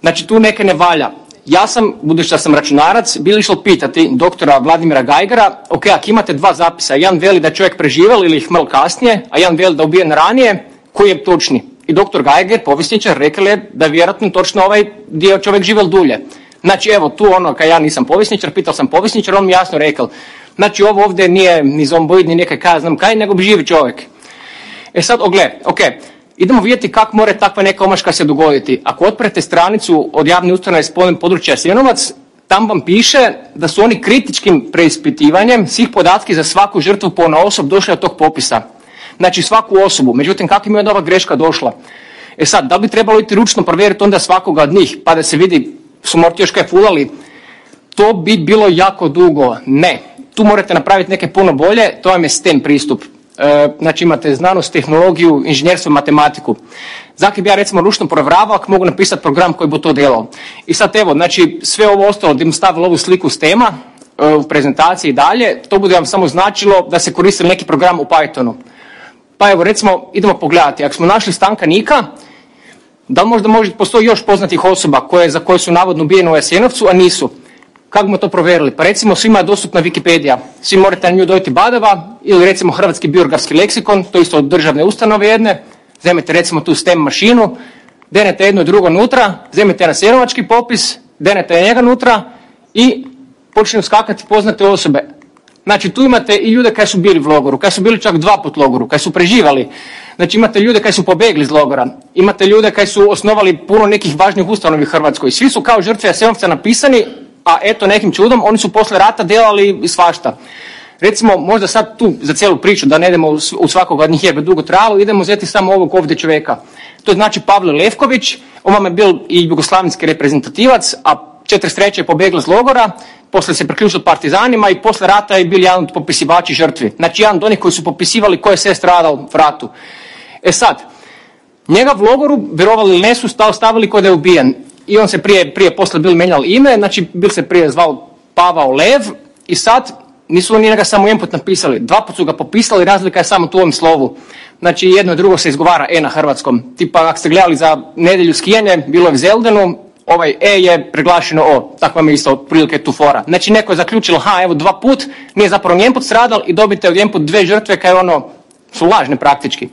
znači tu neke ne valja. Ja sam, budući da sam računarac, bili išlo pitati doktora Vladimira Gajgara, ok, ako imate dva zapisa, jedan veli da je čovjek preživel ili ih malo kasnije, a jedan veli da je ubijen ranije, koji je točni? I doktor Gajger, povjesničar, rekao je da je vjerojatno točno ovaj dio čovjek živel dulje. Znači evo tu ono, kad ja nisam povisničar, pitao sam povisničar, on mi jasno rekao, znači ovo ovdje nije ni zomboid, ni nekaj kaj znam kaj, nego bi živi čovjek. E sad, ogle, ok, idemo vidjeti kako mora takva neka omaška se dogoditi. Ako otprete stranicu od javne ustanove spomen područja Sjenovac, tam vam piše da su oni kritičkim preispitivanjem svih podatki za svaku žrtvu po osob došli od tog popisa. Znači svaku osobu. Međutim, kako mi je ova greška došla? E sad, da bi trebalo iti ručno provjeriti onda svakoga od njih, pa da se vidi su morati još kaj fulali, to bi bilo jako dugo. Ne, tu morate napraviti neke puno bolje, to vam je STEM pristup. E, znači imate znanost, tehnologiju, inženjerstvo, matematiku. Zakaj bi ja recimo ručno provjeravao ako mogu napisati program koji bi to delao. I sad evo, znači sve ovo ostalo da im ovu sliku s tema e, u prezentaciji i dalje, to bude vam samo značilo da se koristi neki program u Pythonu. Pa evo recimo idemo pogledati, ako smo našli stanka Nika, da li možda može, postoji još poznatih osoba koje, za koje su navodno ubijene u Jasenovcu, a nisu? Kako smo to provjerili? Pa recimo svima je dostupna Wikipedia. Svi morate na nju dojti badava ili recimo Hrvatski biografski leksikon, to isto od državne ustanove jedne. Zemete recimo tu STEM mašinu, denete jedno i drugo nutra, zemete na sjenovački popis, denete njega nutra i počinju skakati poznate osobe. Znači tu imate i ljude koji su bili u logoru, koji su bili čak dva put logoru, koji su preživali. Znači imate ljude koji su pobegli iz logora, imate ljude koji su osnovali puno nekih važnih ustanovi u Hrvatskoj. Svi su kao žrtve Jasenovca napisani, a eto nekim čudom oni su posle rata delali svašta. Recimo, možda sad tu za cijelu priču, da ne idemo u svakoga od njih jebe dugo trajalo, idemo uzeti samo ovog ovdje čovjeka. To znači Pavle Levković, on vam je bil i jugoslavenski reprezentativac, a 43. je pobegla iz logora, posle se priključio partizanima i posle rata je bil jedan od popisivači žrtvi. Znači jedan od onih koji su popisivali ko je sve stradao u ratu. E sad, njega v logoru, vjerovali ili ne su, stavili kod je ubijen. I on se prije, prije posle bil menjal ime, znači bil se prije zvao Pavao Lev I sad, nisu oni njega samo jedan put napisali, dva put su ga popisali, razlika je samo tu ovom slovu. Znači jedno i drugo se izgovara E na hrvatskom. Tipa ako ste gledali za nedjelju skijanje, bilo je u Zeldenu, ovaj E je preglašeno O. Tako vam je isto otprilike tu fora. Znači neko je zaključilo, ha evo dva put, nije zapravo njen put stradal i dobite od put dve žrtve kaj ono su lažne praktički. E,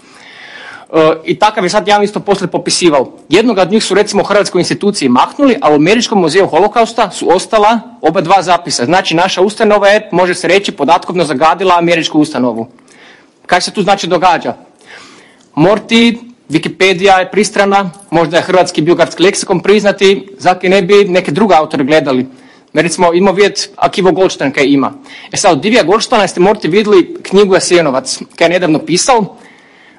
I takav je sad ja isto poslije popisivao. Jednoga od njih su recimo u Hrvatskoj instituciji maknuli, a u Američkom muzeju holokausta su ostala oba dva zapisa. Znači naša ustanova je, može se reći, podatkovno zagadila američku ustanovu. Kaj se tu znači događa? Morti, Wikipedia je pristrana, možda je hrvatski biografski leksikon priznati, zaki ne bi neke druge autore gledali. Recimo, imamo vidjeti Akivo Goldstein kaj ima. E sad, od Divija Goldsteina ste morate vidjeli knjigu Jasenovac, kaj je nedavno pisao.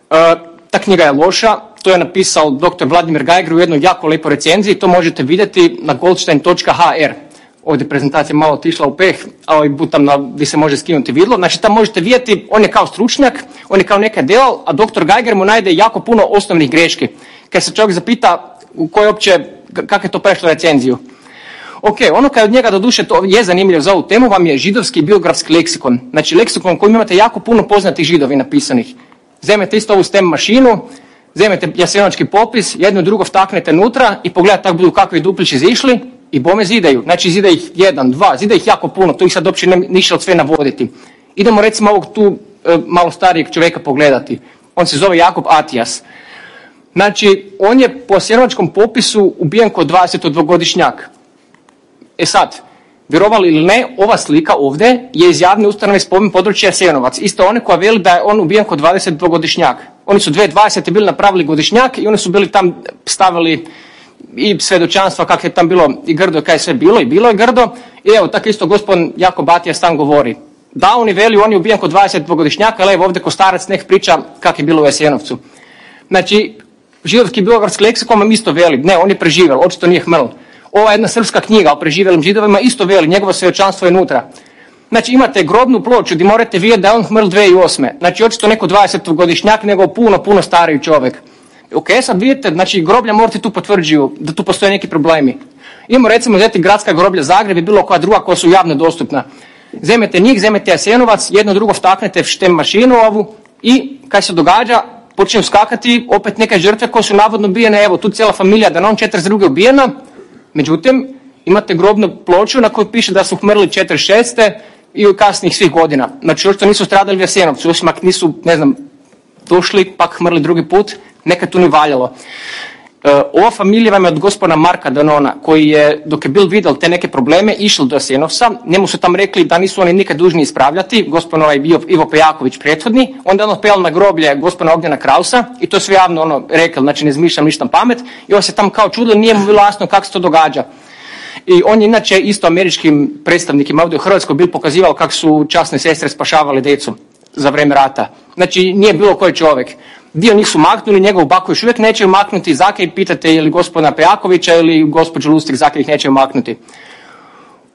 E, ta knjiga je loša, to je napisao dr. Vladimir Gajger u jednoj jako lepoj recenziji, to možete vidjeti na goldstein.hr. Ovdje prezentacija malo otišla u peh, ali butam na, gdje se može skinuti vidlo. Znači tamo možete vidjeti, on je kao stručnjak, on je kao neka delal, a dr. Geiger mu najde jako puno osnovnih greški. Kad se čovjek zapita u kojoj opće, kako je to prešlo recenziju. Ok, ono kad od njega do duše to je zanimljivo za ovu temu vam je židovski biografski leksikon. Znači leksikon kojim imate jako puno poznatih židovi napisanih. Zemete isto ovu STEM mašinu, zemete jasenovački popis, jedno drugo vtaknete unutra i pogledajte tako budu kakvi duplići zišli i bome zidaju. Znači zida ih jedan, dva, zida ih jako puno, tu ih sad uopće ne ništa sve navoditi. Idemo recimo ovog tu e, malo starijeg čovjeka pogledati. On se zove Jakob Atijas. Znači, on je po sjenovačkom popisu ubijen kod 22-godišnjak. E sad, vjerovali ili ne, ova slika ovdje je iz javne ustanove spomen područja Sjenovac. Isto one koja veli da je on ubijen kod 22-godišnjak. Oni su 2020. bili napravili godišnjak i oni su bili tam stavili i svedočanstva kak je tam bilo i grdo kaj je sve bilo i bilo je grdo. I evo, tako isto gospodin Jako Batija stan govori. Da, oni veli, on je ubijen kod 22-godišnjaka, ali evo ovdje ko starac nek priča kak je bilo u Jasenovcu. Znači, židovski biografski leksikon vam isto veli, ne, on je preživjel, očito nije hmrl. Ova jedna srpska knjiga o preživjelim židovima isto veli, njegovo svjedočanstvo je unutra. Znači imate grobnu ploču gdje morate vidjeti da je on hmrl 2008. Znači očito neko 20-godišnjak, nego puno, puno stariji čovjek. Ok, sad vidite, znači groblja morate tu potvrđuju da tu postoje neki problemi. Imamo recimo uzeti gradska groblja Zagreb i bilo koja druga koja su javno dostupna. Zemete njih, zemete Jasenovac, jedno drugo vtaknete štem mašinu ovu i kaj se događa, počinju skakati opet neke žrtve koje su navodno ubijene, evo tu cijela familija da non 42. ubijena, međutim imate grobnu ploču na kojoj piše da su umrli 46. i u kasnijih svih godina. Znači što nisu stradali u Jasenovcu, osim ako nisu, ne znam, došli, pak mrli drugi put, nekad tu ni valjalo. E, ova familija vam je od gospodina Marka Danona, koji je, dok je bil vidjel te neke probleme, išli do Jasenovca, njemu su tam rekli da nisu oni nikad dužni ispravljati, gospodin ovaj bio Ivo Pejaković prethodni, onda je on otpijal na groblje gospodina Ognjena Krausa i to sve javno ono rekli, znači ne zmišljam ništa pamet i on se tam kao čudio, nije mu bilo jasno kako se to događa. I on je inače isto američkim predstavnikima ovdje u Hrvatskoj bil pokazivao kako su časne sestre spašavali djecu za vrijeme rata. Znači nije bilo koji čovjek. Dio njih su maknuli, njegovu baku još uvijek neće maknuti, zake i pitate ili gospodina Pejakovića ili gospođu Lustig, zake ih neće maknuti.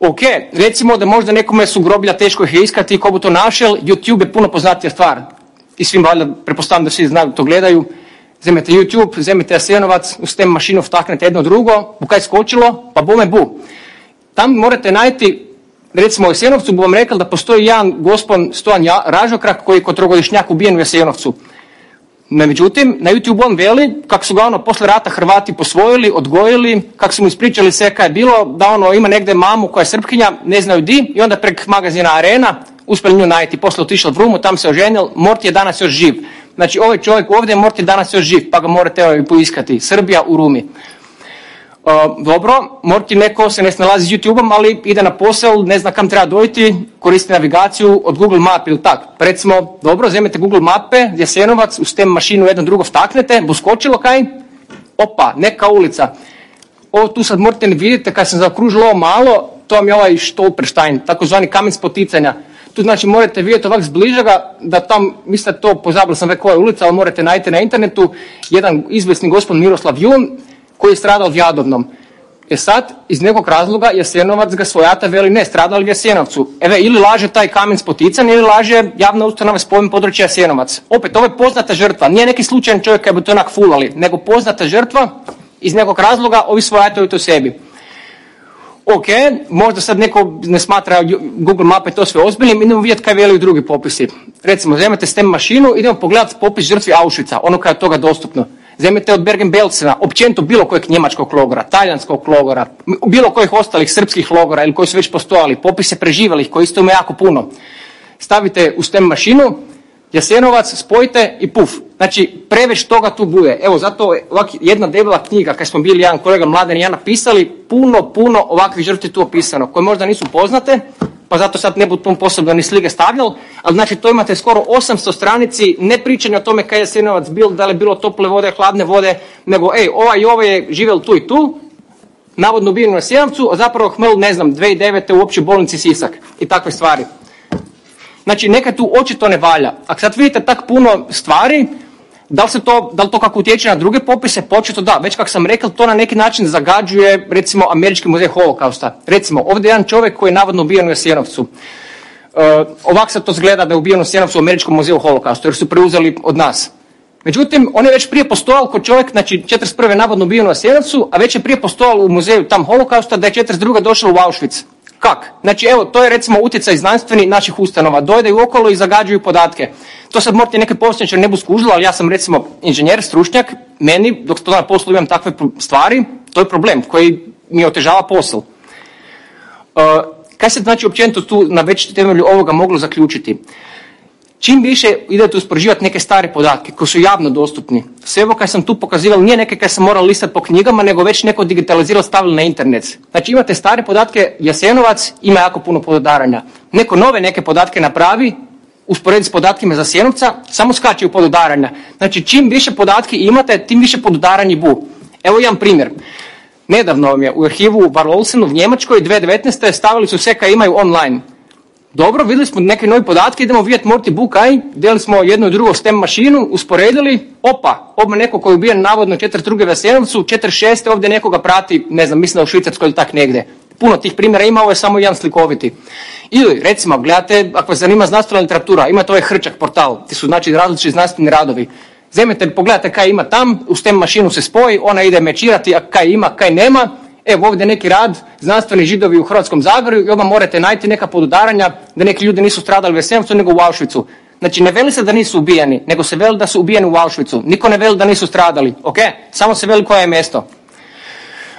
Ok, recimo da možda nekome su groblja teško ih iskati, ko bi to našel, YouTube je puno poznatija stvar. I svim valjda, prepostavljam da svi znaju, to gledaju. Zemete YouTube, zemete Jasenovac, u STEM mašinu vtaknete jedno drugo, bu kaj skočilo, pa bome bu. Tam morate najti, recimo u Jasenovcu bu vam rekli da postoji jedan gospon Stojan Ražokrak koji je kod trogodišnjak ubijen u Jasenovcu. Međutim, na YouTube on veli kako su ga ono posle rata Hrvati posvojili, odgojili, kako su mu ispričali sve kaj je bilo, da ono ima negdje mamu koja je srpkinja, ne znaju di i onda prek magazina Arena uspjeli nju najti. Posle otišao v Rumu, tam se oženil, Mort je danas još živ. Znači ovaj čovjek ovdje Mort je danas još živ, pa ga morate ovaj poiskati. Srbija u Rumi. Uh, dobro, Morti neko se ne snalazi s YouTube-om, ali ide na posao, ne zna kam treba dojiti, koristi navigaciju od Google Map ili tak. Recimo, dobro, zemete Google mape, Jasenovac, uz tem mašinu jedno drugo vtaknete, bu skočilo kaj? Opa, neka ulica. Ovo tu sad morate ne vidite, kad sam zaokružilo ovo malo, to vam je ovaj Stolperstein, takozvani kamen spoticanja. Tu znači morate vidjeti ovak zbliža ga, da tam, mislim to, pozabila sam već koja je ulica, ali morate najti na internetu, jedan izvesni gospod Miroslav Jun, koji je stradao v Jadovnom. E sad, iz nekog razloga Jasenovac ga svojata veli ne, stradali Jasenovcu. Eve, ili laže taj kamen spotican ili laže javna ustanova spomen područja Jasenovac. Opet, ovo je poznata žrtva, nije neki slučajan čovjek koji bi to onak fulali, nego poznata žrtva, iz nekog razloga ovi svojataju to sebi. Ok, možda sad neko ne smatra Google mape to sve ozbiljnim, idemo vidjeti kaj veli drugi popisi. Recimo, uzmete STEM mašinu, idemo pogledati popis žrtvi Auschwitza, ono kaj je toga dostupno. Zemljete od Bergen-Belsena, općenito bilo kojeg njemačkog logora, talijanskog logora, bilo kojih ostalih srpskih logora ili koji su već postojali, popise preživelih koji isto ima jako puno. Stavite u STEM mašinu, Jasenovac, spojite i puf. Znači, preveć toga tu bude. Evo, zato ovak jedna debela knjiga, kad smo bili jedan kolega Mladen i ja napisali, puno, puno ovakvih žrtvi tu opisano, koje možda nisu poznate, pa zato sad ne budu posebno ni slike stavljali, ali znači to imate skoro 800 stranici, ne pričanje o tome kaj je Jasenovac bil, da li je bilo tople vode, hladne vode, nego ej, ovaj i ovaj je živel tu i tu, navodno ubijen na Jasenovcu, a zapravo hmel, ne znam, 2009. u općoj bolnici Sisak i takve stvari. Znači, neka tu očito ne valja. Ako sad vidite tak puno stvari, da li, se to, da li to kako utječe na druge popise? Početo da, već kako sam rekao, to na neki način zagađuje recimo Američki muzej holokausta. Recimo, ovdje je jedan čovjek koji je navodno ubijen u Jasenovcu. Uh, ovak se to zgleda da je ubijen u Jasenovcu u Američkom muzeju holokausta, jer su preuzeli od nas. Međutim, on je već prije postojal kod čovjek, znači 41. navodno ubijen u Jasenovcu, a već je prije postojal u muzeju tam holokausta da je 42. došao u Auschwitz. Kak? Znači evo, to je recimo utjecaj znanstveni naših ustanova. Dojdaju okolo i zagađuju podatke. To sad morate neke posljedničar ne bu skužilo, ali ja sam recimo inženjer, stručnjak, meni dok to na poslu imam takve stvari, to je problem koji mi otežava posao. Uh, kaj se znači općenito tu na već temelju ovoga moglo zaključiti? Čim više idete uspoređivati neke stare podatke koji su javno dostupni, sve ovo kaj sam tu pokazivao nije neke kaj sam morao listati po knjigama, nego već neko digitalizirao stavili na internet. Znači imate stare podatke, Jasenovac ima jako puno pododaranja. Neko nove neke podatke napravi, usporedi s podatkima za Sjenovca, samo skače u pododaranja. Znači čim više podatke imate, tim više pododaranji bu. Evo jedan primjer. Nedavno vam je u arhivu u u Njemačkoj 2019. stavili su sve kaj imaju online. Dobro, vidjeli smo neke nove podatke, idemo vidjeti Morty Book aj, djeli smo jednu i drugu STEM mašinu, usporedili, opa, ovdje neko koji je ubijen navodno 42. Vesenovcu, 46. ovdje nekoga prati, ne znam, mislim da u Švicarskoj ili tak negdje. Puno tih primjera ima, ovo je samo jedan slikoviti. Ili, recimo, gledate, ako vas zanima znanstvena literatura, imate ovaj Hrčak portal, ti su znači različiti znanstveni radovi. Zemljete, pogledajte kaj ima tam, u STEM mašinu se spoji, ona ide mečirati, a kaj ima, kaj nema, evo ovdje neki rad, znanstveni židovi u Hrvatskom Zagorju i odmah morate najti neka podudaranja da neki ljudi nisu stradali u Vesenovcu nego u Auschwitzu. Znači ne veli se da nisu ubijeni, nego se veli da su ubijeni u Auschwitzu. Niko ne veli da nisu stradali, ok? Samo se veli koje je mjesto.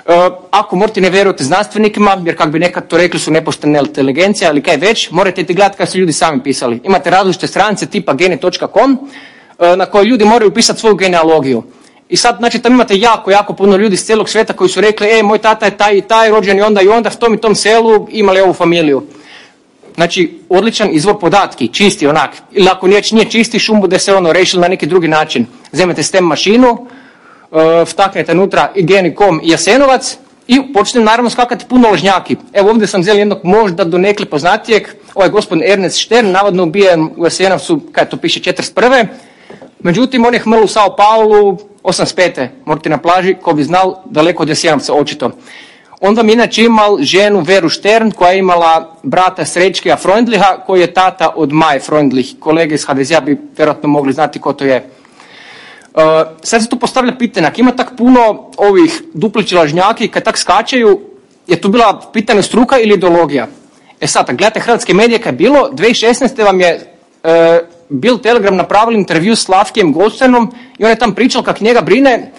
E, ako morate ne vjerujete znanstvenikima, jer kako bi nekad to rekli su nepoštene inteligencija ili kaj već, morate ti gledati kada su ljudi sami pisali. Imate različite stranice tipa gene.com e, na kojoj ljudi moraju pisati svoju genealogiju. I sad, znači, tamo imate jako, jako puno ljudi iz cijelog svijeta koji su rekli, e, moj tata je taj i taj, rođen i onda i onda, v tom i tom selu imali ovu familiju. Znači, odličan izvor podatki, čisti onak. Ili ako nije, nije čisti, šum bude se ono rešili na neki drugi način. Zemete STEM mašinu, uh, vtaknete unutra i geni.com i Jasenovac i počne naravno skakati puno lažnjaki. Evo ovdje sam zelio jednog možda do nekli poznatijeg, ovaj gospodin Ernest Štern, navodno ubijen u Jasenovcu, kaj to piše, 41. Međutim, on je hmrl u Sao Paulu 85. morate na plaži, ko bi znal, daleko od Jasenovca, očito. Onda mi inače imal ženu Veru Štern koja je imala brata Srećkija Freundliha koji je tata od Maje Freundlich. Kolege iz HDZ-a bi vjerojatno mogli znati ko to je. Uh, sad se tu postavlja pitanje, ako ima tak puno ovih duplići lažnjaki, kad tak skačaju, je tu bila pitanje struka ili ideologija? E sad, gledate hrvatske medije kad je bilo, 2016. vam je Bill Telegram napravili intervju s Slavkijem Gostenom i on je tam pričao kak njega brine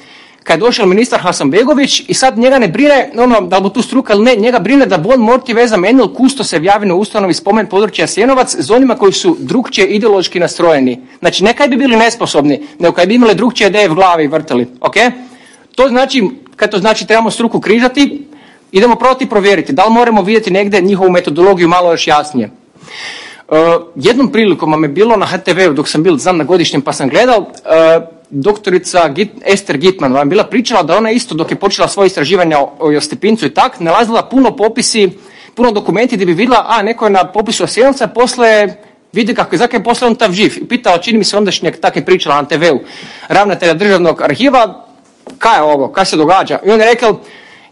kad je došao ministar Hasanbegović i sad njega ne brine, ono, da li bu tu struka ili ne, njega brine da bon morti veza menil kusto se vjavi na ustanovi spomen područja Sjenovac s onima koji su drugčije ideološki nastrojeni. Znači, ne kaj bi bili nesposobni, nego kaj bi imali drugčije ideje v glavi i vrtali, ok? To znači, kad to znači trebamo struku križati, idemo proti provjeriti, da li moramo vidjeti negdje njihovu metodologiju malo još jasnije. Uh, jednom prilikom vam je bilo na HTV-u dok sam bil znam na godišnjem pa sam gledal, uh, doktorica Git, Ester Gitman vam je bila pričala da ona isto dok je počela svoje istraživanja o, o Jostepincu i tak, nalazila puno popisi, puno dokumenti gdje bi vidjela, a neko je na popisu Osjenovca, posle vidi kako je zakaj posle on tav živ. I pitala, čini mi se ondašnjeg, tak je pričala na TV-u, ravnatelja državnog arhiva, kaj je ovo, kaj se događa? I on je rekao,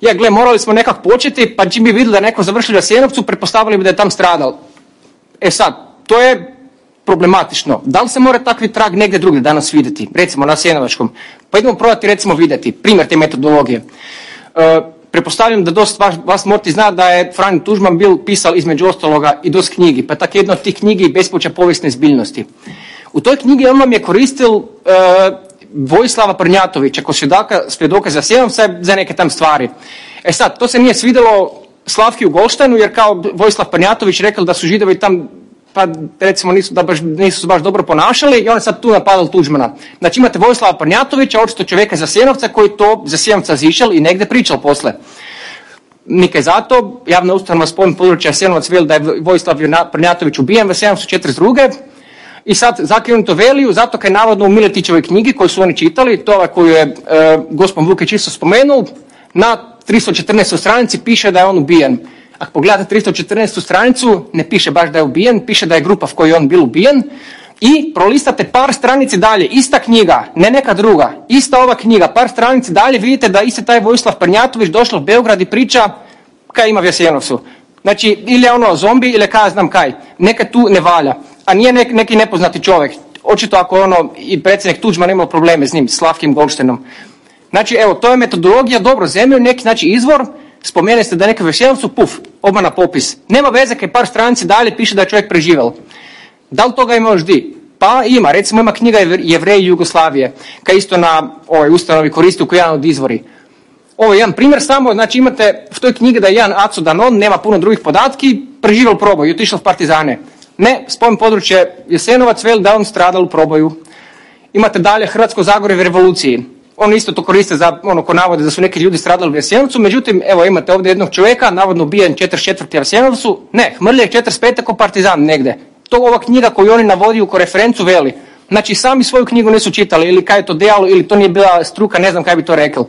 ja gle, morali smo nekak početi, pa čim bi vidjeli da je neko završili u Jasenovcu, pretpostavili bi da je tam stradal. E sad, to je problematično. Da li se mora takvi trag negdje drugdje danas vidjeti? Recimo na Sjenovačkom. Pa idemo probati recimo vidjeti primjer te metodologije. E, Prepostavljam da dosta vas, vas morate zna da je Franjo Tužman bil pisal između ostaloga i dost knjigi, pa tak jedna od tih knjigi Bespoća povijesne zbiljnosti. U toj knjigi on vam je koristil uh, Vojislava Prnjatovića, ko svjedoka, svjedoka za Sjenovca za neke tam stvari. E sad, to se nije svidjelo Slavki u Golštanu, jer kao Vojislav Prnjatović rekao da su židovi tam pa recimo nisu, da baš, nisu se baš dobro ponašali i on je sad tu napadal Tuđmana. Znači imate Vojislava Prnjatovića, očito čovjeka za Sjenovca koji to za Sjenovca zišel i negdje pričal posle. Nikaj zato, javna ustanova spomen područja Sjenovac veli da je Vojislav Prnjatović ubijen v 742. I sad zakinuto veliju zato kaj navodno u Miletićevoj knjigi koju su oni čitali, to koju je e, gospodin Vukić isto spomenuo, na 314. stranici piše da je on ubijen. Ako pogledate 314. stranicu, ne piše baš da je ubijen, piše da je grupa v kojoj je on bil ubijen. I prolistate par stranici dalje, ista knjiga, ne neka druga, ista ova knjiga, par stranici dalje vidite da isti taj Vojislav Prnjatović došao u Beograd i priča kaj ima v Jasenovcu. Znači, ili je ono zombi, ili kaj znam kaj. Neka tu ne valja. A nije nek, neki nepoznati čovjek. Očito ako ono i predsjednik Tuđman imao probleme s njim, Slavkim Goldštenom. Znači, evo, to je metodologija, dobro, zemlju, neki znači izvor, spomene ste da neka Jasenovcu, puf, oba na popis. Nema veze kaj par stranici dalje piše da je čovjek preživel. Da li toga ima još di? Pa ima, recimo ima knjiga Jevreji Jugoslavije, kaj isto na ovoj ustanovi koristi u jedan od izvori. Ovo je jedan primjer samo, znači imate v toj knjigi da je jedan Aco Danon, nema puno drugih podatki, preživel proboj i otišao v partizane. Ne, spomen područje Jesenovac veli da on stradal u proboju. Imate dalje Hrvatsko Zagorje u revoluciji. On isto to koriste za ono ko navode da su neki ljudi stradali u Jasenovcu, međutim, evo imate ovdje jednog čovjeka, navodno ubijen 44. u Jasenovcu, ne, Hmrlje je 45. ko partizan negde. To ova knjiga koju oni navodi ko referencu veli. Znači sami svoju knjigu nisu čitali ili kaj je to dejalo ili to nije bila struka, ne znam kaj bi to rekao.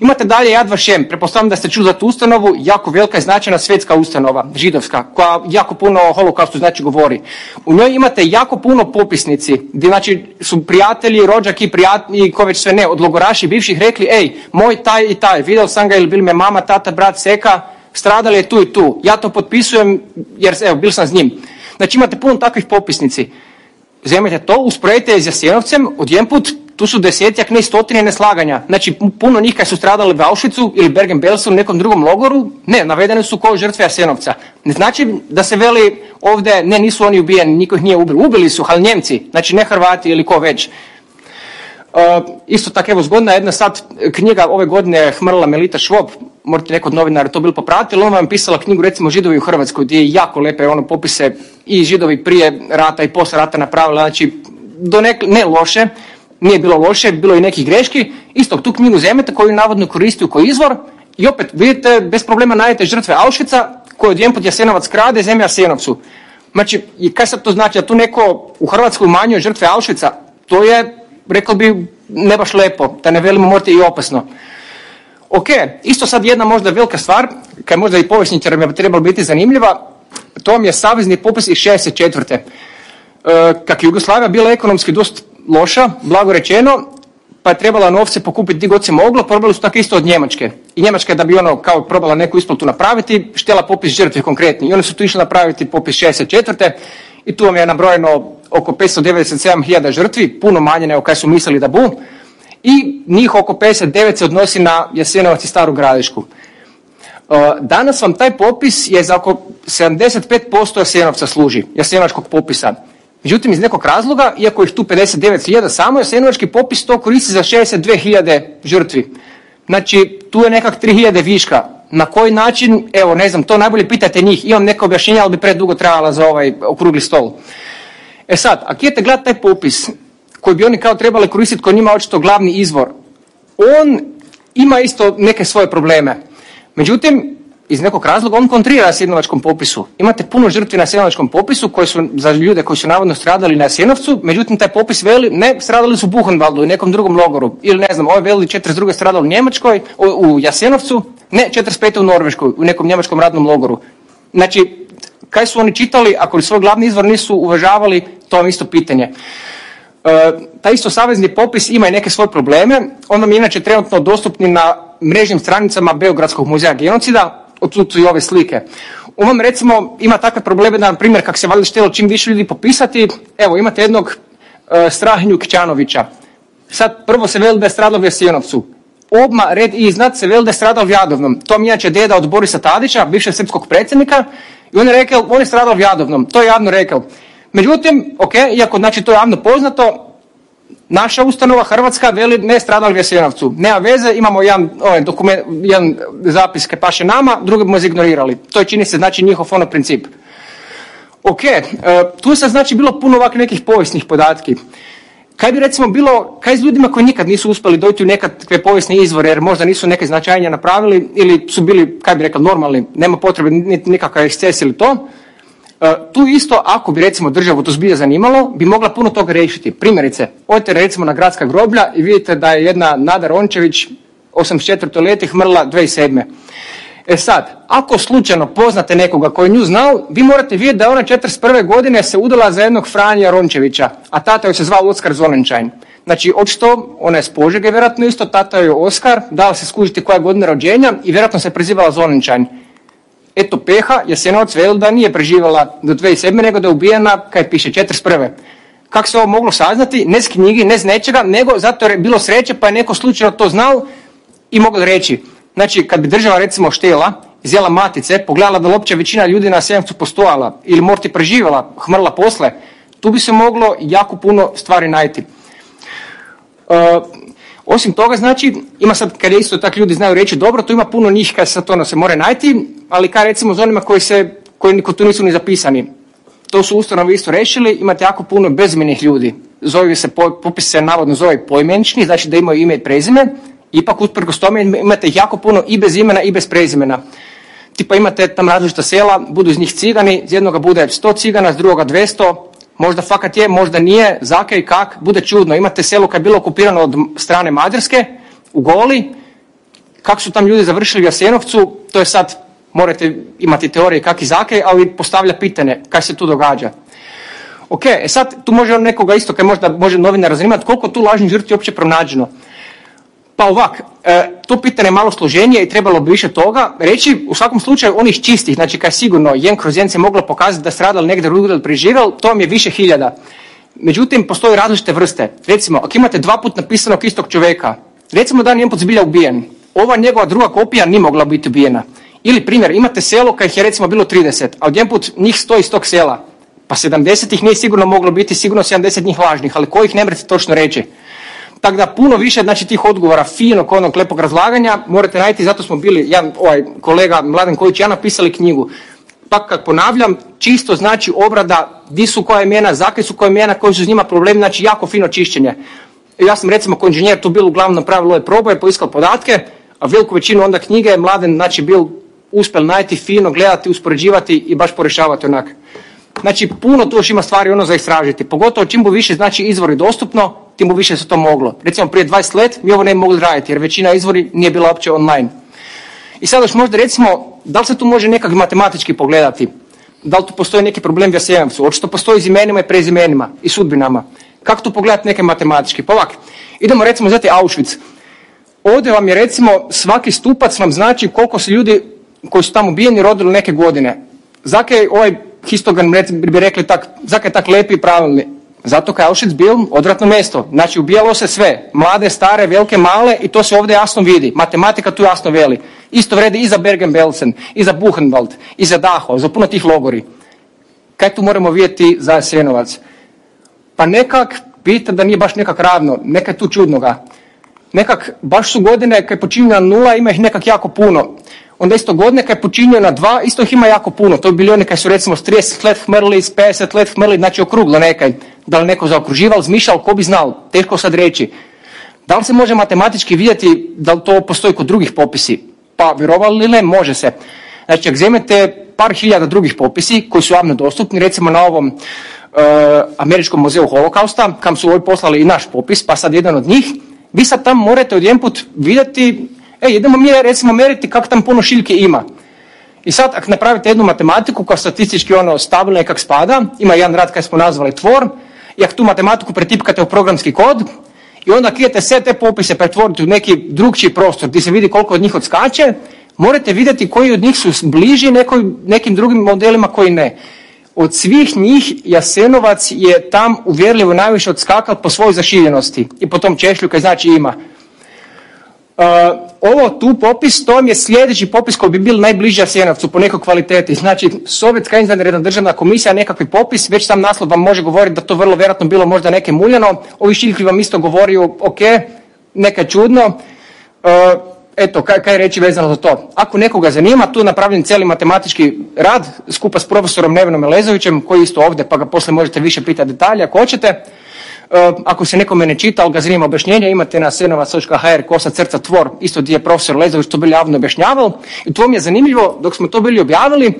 Imate dalje Yad Vashem, pretpostavljam da ste čuli za tu ustanovu, jako velika i značajna svjetska ustanova, židovska, koja jako puno o holokaustu znači govori. U njoj imate jako puno popisnici, gdje znači su prijatelji, rođaki, prijatelji, ko već sve ne, od logoraši bivših rekli, ej, moj taj i taj, vidio sam ga ili bili me mama, tata, brat, seka, stradali je tu i tu. Ja to potpisujem jer evo, bil sam s njim. Znači imate puno takvih popisnici. Zemljete to, usporedite s Jasenovcem, odjedanput tu su desetjak, ne stotine neslaganja. Znači, puno njih kad su stradali u Auschwitzu ili Bergen-Belsu ili nekom drugom logoru, ne, navedene su kao žrtve Jasenovca. Ne znači da se veli ovdje, ne, nisu oni ubijeni, niko ih nije ubili. Ubili su, ali Njemci, znači ne Hrvati ili ko već. Uh, isto tako, evo, zgodna jedna sad knjiga ove godine Hmrla Melita Švob, morate neko od novinara to bilo popratili, ona vam pisala knjigu recimo Židovi u Hrvatskoj, gdje je jako lepe ono popise i Židovi prije rata i posle rata napravila, znači do nek, ne loše, nije bilo loše, bilo je nekih greški, isto tu knjigu zemete koju navodno koristi koji izvor i opet vidite bez problema najdete žrtve Auschwitza koje odjedanput Jasenovac krade zemlja Jasenovcu. Znači, i kaj sad to znači, da tu neko u Hrvatskoj umanjuje žrtve Auschwitza, to je, rekao bi, ne baš lepo, da ne velimo morate i opasno. Ok, isto sad jedna možda velika stvar, kaj možda i povjesničarima bi trebalo biti zanimljiva, to vam je savezni popis iz 64. E, kak je Jugoslavija bila ekonomski dosta loša, blago rečeno, pa je trebala novce pokupiti gdje god se moglo, probali su tako isto od Njemačke. I Njemačka da bi ono kao probala neku isplatu napraviti, štela popis žrtve konkretni. I oni su tu išli napraviti popis 64. I tu vam je nabrojeno oko 597.000 žrtvi, puno manje nego kaj su mislili da bu. I njih oko 59 se odnosi na Jasenovac i Staru Gradišku. Danas vam taj popis je za oko 75% Jasenovca služi, Jasenovačkog popisa. Međutim, iz nekog razloga, iako ih tu 59.000, samo Jasenovački popis to koristi za 62.000 žrtvi. Znači, tu je nekak 3.000 viška. Na koji način, evo, ne znam, to najbolje pitajte njih. Imam neka objašnjenja, ali bi predugo trajala za ovaj okrugli stol. E sad, ako idete gledati taj popis, koji bi oni kao trebali koristiti, koji njima očito glavni izvor, on ima isto neke svoje probleme. Međutim, iz nekog razloga on kontrira Jasenovačkom popisu. Imate puno žrtvi na Jasenovačkom popisu koji su za ljude koji su navodno stradali na Jasenovcu, međutim taj popis veli ne, stradali su u Buchenwaldu i nekom drugom logoru. Ili ne znam, ovaj veli 42. stradali u Njemačkoj, u, Jasenovcu, ne 45. u Norveškoj, u nekom njemačkom radnom logoru. Znači, kaj su oni čitali, ako li svoj glavni izvor nisu uvažavali, to vam isto pitanje. E, taj isto savezni popis ima i neke svoje probleme. On vam je inače trenutno dostupni na mrežnim stranicama Beogradskog muzeja genocida, odsud su i ove slike. On vam recimo ima takve probleme da, na primjer, kak se valjda štelo čim više ljudi popisati, evo imate jednog e, Strahinju Kćanovića. Sad prvo se veli da je u obma red iznad se veli da v Jadovnom. To mi inače deda od Borisa Tadića, bivšeg srpskog predsjednika, i on je rekao, on je stradao v Jadovnom, to je javno rekao. Međutim, ok, iako znači to je javno poznato, naša ustanova Hrvatska veli ne u Jasenovcu. Nema veze, imamo jedan, ovaj, dokument, jedan zapis kaj paše nama, drugi smo ignorirali. To je čini se znači njihov ono princip. Ok, e, tu se znači bilo puno ovakvih nekih povijesnih podatki. Kaj bi recimo bilo, kaj s ljudima koji nikad nisu uspjeli dojti u nekakve povijesne izvore jer možda nisu neke značajnije napravili ili su bili, kaj bi rekao, normalni, nema potrebe niti nikakav eksces ili to, tu isto, ako bi recimo državu to zbilja zanimalo, bi mogla puno toga riješiti. Primjerice, odite recimo na gradska groblja i vidite da je jedna Nada Rončević 84. leti mrla 2007. E sad, ako slučajno poznate nekoga koji nju znao, vi morate vidjeti da je ona 41. godine se udala za jednog Franja Rončevića, a tata joj se zvao Oskar Zolenčajn. Znači, očito, ona je s Požege, vjerojatno isto, tata joj je Oskar, dala se skužiti koja je godina rođenja i vjerojatno se prezivala Zolenčajn. Eto peha, Jasenovac veli da nije preživjela do 2007. nego da je ubijena, kaj piše, 41. Kako se ovo moglo saznati? Ne s knjigi, ne s nečega, nego zato je bilo sreće pa je neko slučajno to znao i mogao reći. Znači, kad bi država recimo štela, izjela matice, pogledala da uopće većina ljudi na sjemencu postojala ili morti preživjela, hmrla posle, tu bi se moglo jako puno stvari najti. Uh, osim toga, znači, ima sad, kad je isto tak ljudi znaju reći, dobro, tu ima puno njih kad to ono se more najti, ali kaj recimo za onima koji se, koji tu nisu ni zapisani. To su ustanovi isto rešili, imate jako puno bezmenih ljudi. Zove se, popis se navodno zove poimenični, znači da imaju ime i prezime, ipak usprkos tome imate jako puno i bez imena i bez prezimena. Tipa imate tam različita sela, budu iz njih cigani, iz jednoga bude 100 cigana, s drugoga 200, možda fakat je, možda nije, zake i kak, bude čudno. Imate selo koje je bilo okupirano od strane Mađarske, u Goli, kako su tam ljudi završili u Jasenovcu, to je sad, morate imati teorije kak i zake, ali postavlja pitanje kaj se tu događa. Ok, e sad tu može nekoga isto, kaj možda može novinar zanimati, koliko tu lažnih žrtvi uopće pronađeno. Pa ovak, e, to pitanje je malo složenije i trebalo bi više toga reći. U svakom slučaju onih čistih, znači kad sigurno jen kroz jen se moglo pokazati da stradali negdje drugdje preživjeli, to vam je više hiljada. Međutim, postoje različite vrste. Recimo, ako imate dva put napisanog istog čovjeka, recimo da je jedan put zbilja ubijen, ova njegova druga kopija nije mogla biti ubijena. Ili primjer, imate selo kad ih je recimo bilo 30, a odjedan put njih sto iz tog sela. Pa 70 ih nije sigurno moglo biti, sigurno 70 njih lažnih, ali kojih ne možete točno reći. Tako da puno više znači tih odgovora finog onog lepog razlaganja morate najti, zato smo bili, jedan ovaj kolega Mladen Kojić ja napisali knjigu. Pa kad ponavljam, čisto znači obrada di su koja imena, zakaj su koja imena, koji su s njima problemi, znači jako fino čišćenje. Ja sam recimo kao inženjer tu bil uglavnom napravio ove proboje, poiskal podatke, a veliku većinu onda knjige Mladen znači bil uspjel najti fino, gledati, uspoređivati i baš porešavati onak. Znači puno tu još ima stvari ono za istražiti, pogotovo čim bu više znači izvori dostupno, tim bu više se to moglo. Recimo prije 20 let mi ovo ne bi mogli raditi jer većina izvori nije bila uopće online. I sad još možda recimo, da li se tu može nekak matematički pogledati? Da li tu postoji neki problem u Jasenovcu? Očito postoji s imenima i prezimenima i sudbinama. Kako tu pogledati neke matematički? Pa ovak, idemo recimo zati Auschwitz. Ovdje vam je recimo svaki stupac vam znači koliko su ljudi koji su tamo ubijeni rodili neke godine. Zakaj ovaj histogram bi rekli tak, zakaj tak lepi i pravilni? Zato kaj Auschwitz bil odvratno mjesto. Znači ubijalo se sve. Mlade, stare, velike, male i to se ovdje jasno vidi. Matematika tu jasno veli. Isto vredi i za Bergen-Belsen, i za Buchenwald, i za Dachau, za puno tih logori. Kaj tu moramo vidjeti za Sjenovac? Pa nekak, pita da nije baš nekak ravno, nekaj tu čudnoga. Nekak, baš su godine kaj počinju nula, ima ih nekak jako puno onda isto godine kad je počinio na dva, isto ih ima jako puno. To bi bili oni kad su recimo s 30 let hmrli, s 50 let hmrli, znači okruglo nekaj. Da li neko zaokružival, zmišljal, ko bi znal, teško sad reći. Da li se može matematički vidjeti da li to postoji kod drugih popisi? Pa vjerovali li ne, može se. Znači, ako zemete par hiljada drugih popisi koji su javno dostupni, recimo na ovom uh, Američkom muzeju holokausta, kam su ovi poslali i naš popis, pa sad jedan od njih, vi sad tam morate odjedanput vidjeti E, idemo mi recimo meriti kako tam puno šiljke ima. I sad, ako napravite jednu matematiku koja statistički ono stabilna i kak spada, ima jedan rad kaj smo nazvali tvor, i ako tu matematiku pretipkate u programski kod, i onda krijete sve te popise pretvoriti u neki drugčiji prostor gdje se vidi koliko od njih odskače, morate vidjeti koji od njih su bliži nekoj, nekim drugim modelima koji ne. Od svih njih Jasenovac je tam uvjerljivo najviše odskakal po svojoj zašiljenosti i po tom češlju kaj znači ima ovo tu popis, to je sljedeći popis koji bi bil najbliži Jasenovcu po nekoj kvaliteti. Znači, Sovjetska izvanredna državna komisija, nekakvi popis, već sam naslov vam može govoriti da to vrlo vjerojatno bilo možda neke muljano. Ovi šiljki vam isto govorio, ok, neka čudno. eto, kaj, kaj reći vezano za to. Ako nekoga zanima, tu je napravljen cijeli matematički rad skupa s profesorom Nevenom Elezovićem, koji je isto ovdje, pa ga poslije možete više pitati detalje ako hoćete. E, ako se nekome ne čita, ali ga zanima objašnjenje, imate na senovac.hr kosa crca tvor, isto gdje je profesor Lezović to bili javno objašnjavao. I to mi je zanimljivo, dok smo to bili objavili,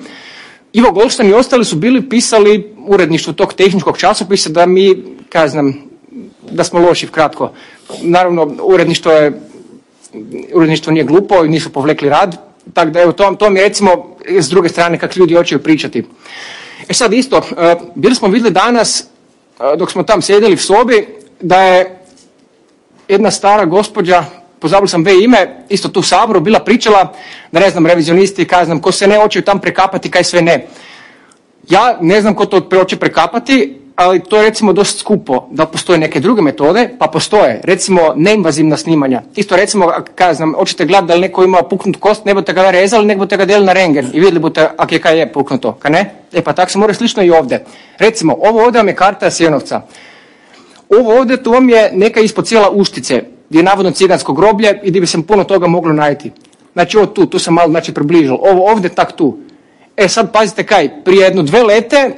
Ivo Golštan i ostali su bili pisali uredništvo tog tehničkog časopisa da mi, kaj znam, da smo loši kratko. Naravno, uredništvo je uredništvo nije glupo i nisu povlekli rad, tako da evo to, to mi recimo s druge strane kak ljudi hoćeju pričati. E sad isto, e, bili smo vidjeli danas dok smo tam sjedili u sobi, da je jedna stara gospođa, pozabili sam ve ime, isto tu u Saboru, bila pričala da ne znam, revizionisti, kaj znam, ko se ne hoće tam prekapati, kaj sve ne. Ja ne znam ko to hoće prekapati, ali to je recimo dosta skupo da postoje neke druge metode, pa postoje recimo neinvazivna snimanja. Isto recimo, kaj znam, hoćete gledati da li neko ima puknut kost, ne budete ga rezali, nego budete ga delili na rengen i vidjeli budete ako je kaj je puknuto, ka ne? E pa tako se mora slično i ovdje. Recimo, ovo ovdje vam je karta Sjenovca. Ovo ovdje tu vam je neka ispod cijela uštice, gdje je navodno cigansko groblje i gdje bi se puno toga moglo najti. Znači ovo tu, tu sam malo znači, približio. Ovo ovdje tak tu. E sad pazite kaj, prije jedno dve lete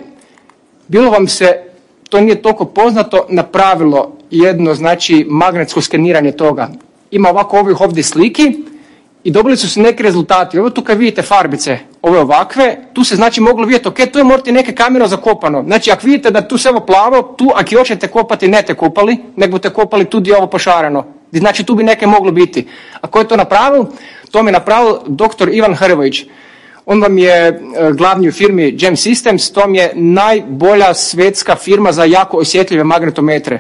bilo vam se to nije toliko poznato, napravilo jedno znači magnetsko skeniranje toga. Ima ovako ovih ovdje sliki i dobili su se neki rezultati. Ovo tu kad vidite farbice, ove ovakve, tu se znači moglo vidjeti, ok, tu je morati neke kamero zakopano. Znači, ako vidite da tu se ovo plavo, tu ako hoćete kopati, ne te kopali, nego te kopali tu gdje je ovo pošarano. Znači, tu bi neke moglo biti. A ko je to napravio? To mi je napravio doktor Ivan Hrvović. On vam je e, glavni u firmi Gem Systems, to je najbolja svetska firma za jako osjetljive magnetometre.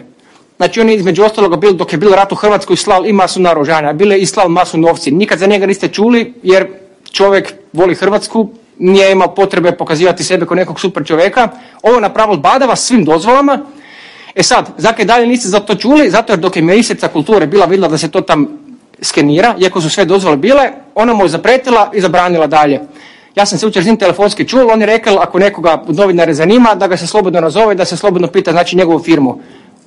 Znači on je između ostaloga bil, dok je bil rat u Hrvatskoj, slal i masu narožanja, bile i slal masu novci. Nikad za njega niste čuli, jer čovjek voli Hrvatsku, nije imao potrebe pokazivati sebe kao nekog super čovjeka. Ovo je napravil badava svim dozvolama. E sad, zakaj dalje niste za to čuli? Zato jer dok je ministrica kulture bila vidjela da se to tam skenira, iako su sve dozvole bile, ona mu je zapretila i zabranila dalje. Ja sam se jučer s telefonski čuo, on je rekao ako nekoga novinare zanima da ga se slobodno nazove, da se slobodno pita znači njegovu firmu.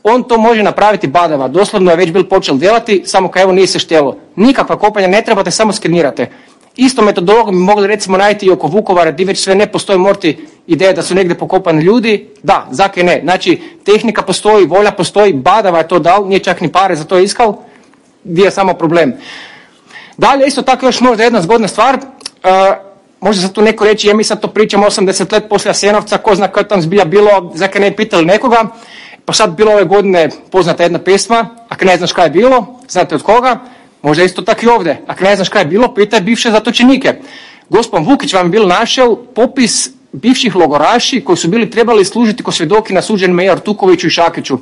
On to može napraviti badava, doslovno je već bil počel djelati, samo kao evo nije se štjelo. Nikakva kopanja ne trebate, samo skenirate. Isto metodologom bi mogli recimo najti i oko Vukovara gdje već sve ne postoji morti ideje da su negdje pokopani ljudi, da, zakaj ne. Znači, tehnika postoji, volja postoji, badava je to dal, nije čak ni pare za to iskal, gdje je samo problem. Dalje, isto tako još možda jedna zgodna stvar, može se tu neko reći, je mi sad to pričamo 80 let poslije Asenovca, ko zna kako tam zbilja bilo, zakaj ne pitali nekoga. Pa sad bilo ove godine poznata jedna pesma, ako ne znaš kaj je bilo, znate od koga, možda isto tako i ovdje. Ako ne znaš kaj je bilo, pitaj bivše zatočenike. Gospon Vukić vam je bil našel popis bivših logoraši koji su bili trebali služiti ko svjedoki na suđen Mejar Tukoviću i Šakiću.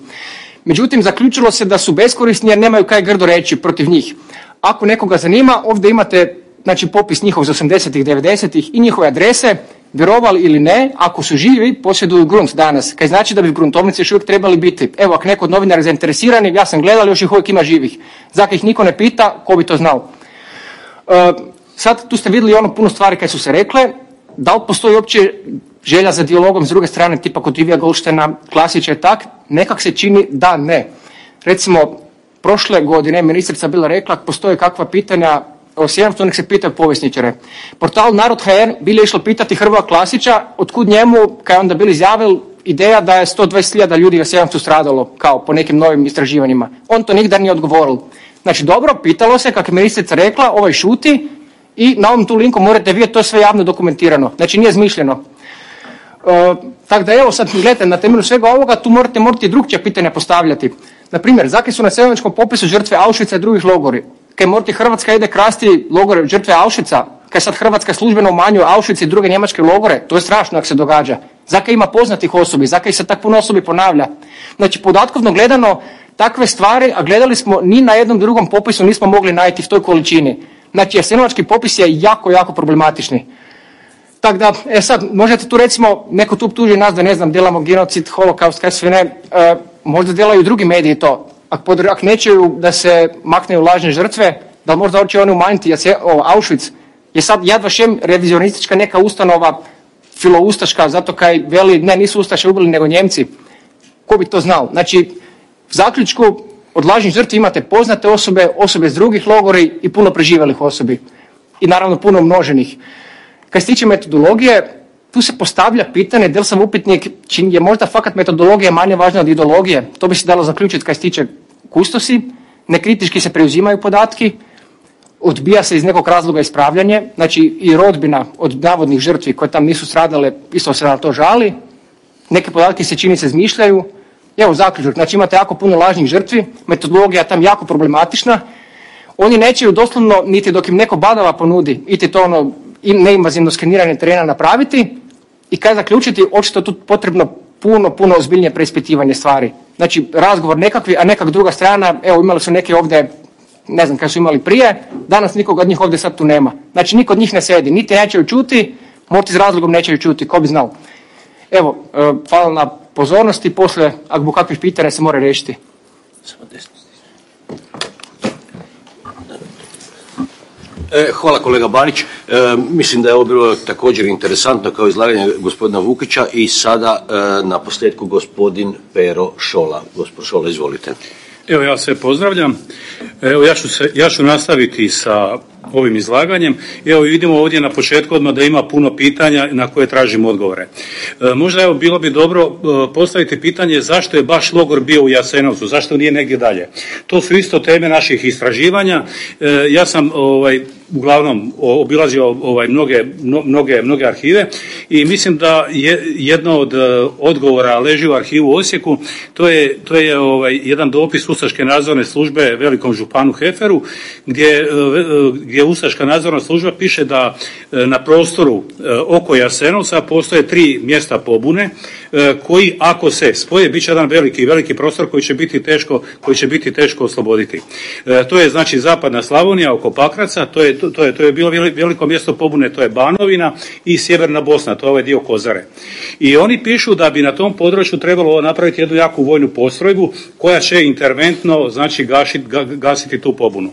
Međutim, zaključilo se da su beskorisni jer nemaju kaj grdo reći protiv njih. Ako nekoga zanima, ovdje imate znači popis njihov iz 80-ih, 90-ih i njihove adrese, vjerovali ili ne, ako su živi, posjeduju grunt danas. Kaj znači da bi gruntovnice još uvijek trebali biti. Evo, ako neko od novinara zainteresirani, ja sam gledal, još ih uvijek ima živih. Zakaj ih niko ne pita, ko bi to znao. E, sad tu ste vidjeli ono puno stvari kaj su se rekle, da li postoji uopće želja za dijalogom s druge strane, tipa kod Ivija Golštena, Klasića i tak, nekak se čini da ne. Recimo, prošle godine ministrica bila rekla, postoje kakva pitanja o Sjemcu, nek se pita povjesničare. Portal Narod.hr bili je išlo pitati Hrvoja Klasića, otkud njemu, kaj onda bili izjavil, ideja da je 120.000 ljudi u Sjemcu stradalo, kao po nekim novim istraživanjima. On to nikada nije odgovoril. Znači dobro, pitalo se, kako je ministrica rekla, ovaj šuti i na ovom tu linku morate vidjeti, to je sve javno dokumentirano. Znači nije zmišljeno. E, tako da evo sad gledajte, na temelju svega ovoga tu morate, morate drugčija pitanja postavljati. Na primjer, zakaj su na seleničkom popisu žrtve Auschwitza i drugih logori? Kaj morti Hrvatska ide krasti logore žrtve Auschwitza, kaj sad Hrvatska službeno umanjuje Auschwitz i druge njemačke logore, to je strašno ako se događa. Zakaj ima poznatih osobi, zakaj se tako puno osobi ponavlja. Znači, podatkovno gledano, takve stvari, a gledali smo ni na jednom drugom popisu nismo mogli najti v toj količini. Znači, jasenovački popis je jako, jako problematični. Tako da, e sad, možete tu recimo, neko tu tuži nas da ne znam, delamo genocid, holokaust, kaj sve ne, e, možda delaju drugi mediji to, ako, ako nećeju da se makneju lažne žrtve, da možda hoće oni umanjiti Auschwitz, je sad Jad Vašem revizionistička neka ustanova filoustaška, zato kaj veli, ne, nisu Ustaše ubili nego Njemci. Ko bi to znao? Znači, u zaključku od lažnih žrtvi imate poznate osobe, osobe iz drugih logori i puno preživelih osobi. I naravno puno množenih. Kad se tiče metodologije, tu se postavlja pitanje da sam upitnik, čim je možda fakat metodologija manje važna od ideologije. To bi se dalo zaključiti kad se tiče kustosi, nekritički se preuzimaju podatki, odbija se iz nekog razloga ispravljanje, znači i rodbina od navodnih žrtvi koje tam nisu stradale, isto se na to žali, neke podatke se čini se izmišljaju. Evo zaključak, znači imate jako puno lažnih žrtvi, metodologija tam jako problematična, oni neće doslovno, niti dok im neko badava ponudi, iti to ono neinvazivno skeniranje terena napraviti i kaj zaključiti, očito tu potrebno puno, puno ozbiljnije preispitivanje stvari. Znači, razgovor nekakvi, a nekak druga strana, evo imali su neke ovdje, ne znam kaj su imali prije, danas nikog od njih ovdje sad tu nema. Znači, niko od njih ne sedi, niti neće čuti, možda s razlogom neće čuti, ko bi znao. Evo, e, hvala na pozornosti, poslije, ako bu kakvih pitanja, se mora riješiti.
E, hvala kolega Banić. E, mislim da je ovo bilo također interesantno kao izlaganje gospodina Vukića i sada e, na posljedku gospodin Pero Šola. Gospod Šola, izvolite.
Evo ja sve pozdravljam. Evo ja ću, se, ja ću nastaviti sa ovim izlaganjem. Evo vidimo ovdje na početku odmah da ima puno pitanja na koje tražimo odgovore. E, možda evo bilo bi dobro e, postaviti pitanje zašto je baš logor bio u Jasenovcu, zašto nije negdje dalje. To su isto teme naših istraživanja. E, ja sam ovaj, uglavnom obilazio ovaj, mnoge, mnoge, mnoge arhive i mislim da je jedno od odgovora leži u arhivu u Osijeku, to je, to je ovaj, jedan dopis Ustaške nadzorne službe velikom županu Heferu, gdje, gdje Ustaška nadzorna služba piše da e, na prostoru e, oko Jasenovca postoje tri mjesta pobune e, koji ako se spoje bit će jedan veliki veliki prostor koji će biti teško koji će biti teško osloboditi. To je znači zapadna Slavonija oko Pakraca, to je to je to je bilo veliko mjesto pobune, to je Banovina i sjeverna Bosna, to je ovaj dio Kozare. I oni pišu da bi na tom području trebalo napraviti jednu jaku vojnu postrojbu koja će interventno znači gašiti, gasiti tu pobunu.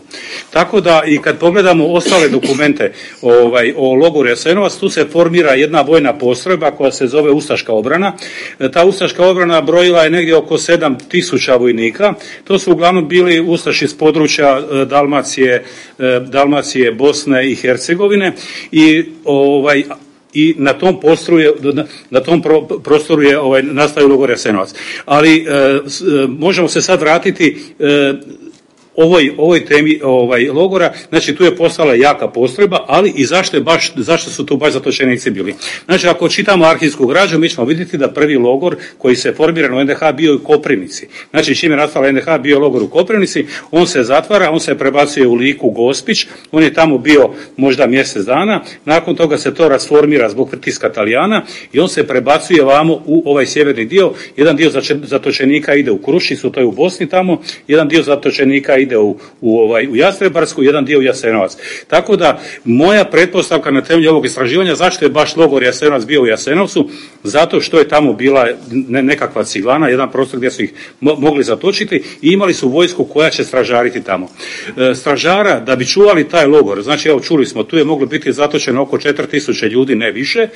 Tako da i kad pogledamo pogledamo ostale dokumente ovaj, o logoru Jasenovac, tu se formira jedna vojna postrojba koja se zove Ustaška obrana. E, ta Ustaška obrana brojila je negdje oko 7000 vojnika. To su uglavnom bili Ustaši iz područja e, Dalmacije, e, Dalmacije, Bosne i Hercegovine i ovaj i na tom prostoru je, na tom prostoru je ovaj, nastao logor Jasenovac. Ali možemo se sad vratiti ovoj, ovoj temi ovaj, logora, znači tu je postala jaka postrojba, ali i zašto, je baš, zašto su tu baš zatočenici bili. Znači ako čitamo arhivsku građu, mi ćemo vidjeti da prvi logor koji se formiran u NDH bio u Koprivnici. Znači čim je nastala NDH bio logor u Koprivnici, on se zatvara, on se prebacuje u Liku Gospić, on je tamo bio možda mjesec dana, nakon toga se to rasformira zbog pritiska Talijana i on se prebacuje vamo u ovaj sjeverni dio, jedan dio zatočenika ide u Krušicu, to je u Bosni tamo, jedan dio zatočenika ide ide u, u, ovaj, u Jastrebarsku, jedan dio u Jasenovac. Tako da moja pretpostavka na temelju ovog istraživanja zašto je baš logor Jasenovac bio u Jasenovcu, zato što je tamo bila nekakva ciglana, jedan prostor gdje su ih mogli zatočiti i imali su vojsku koja će stražariti tamo. E, stražara da bi čuvali taj logor, znači evo čuli smo, tu je moglo biti zatočeno oko 4000 ljudi, ne više.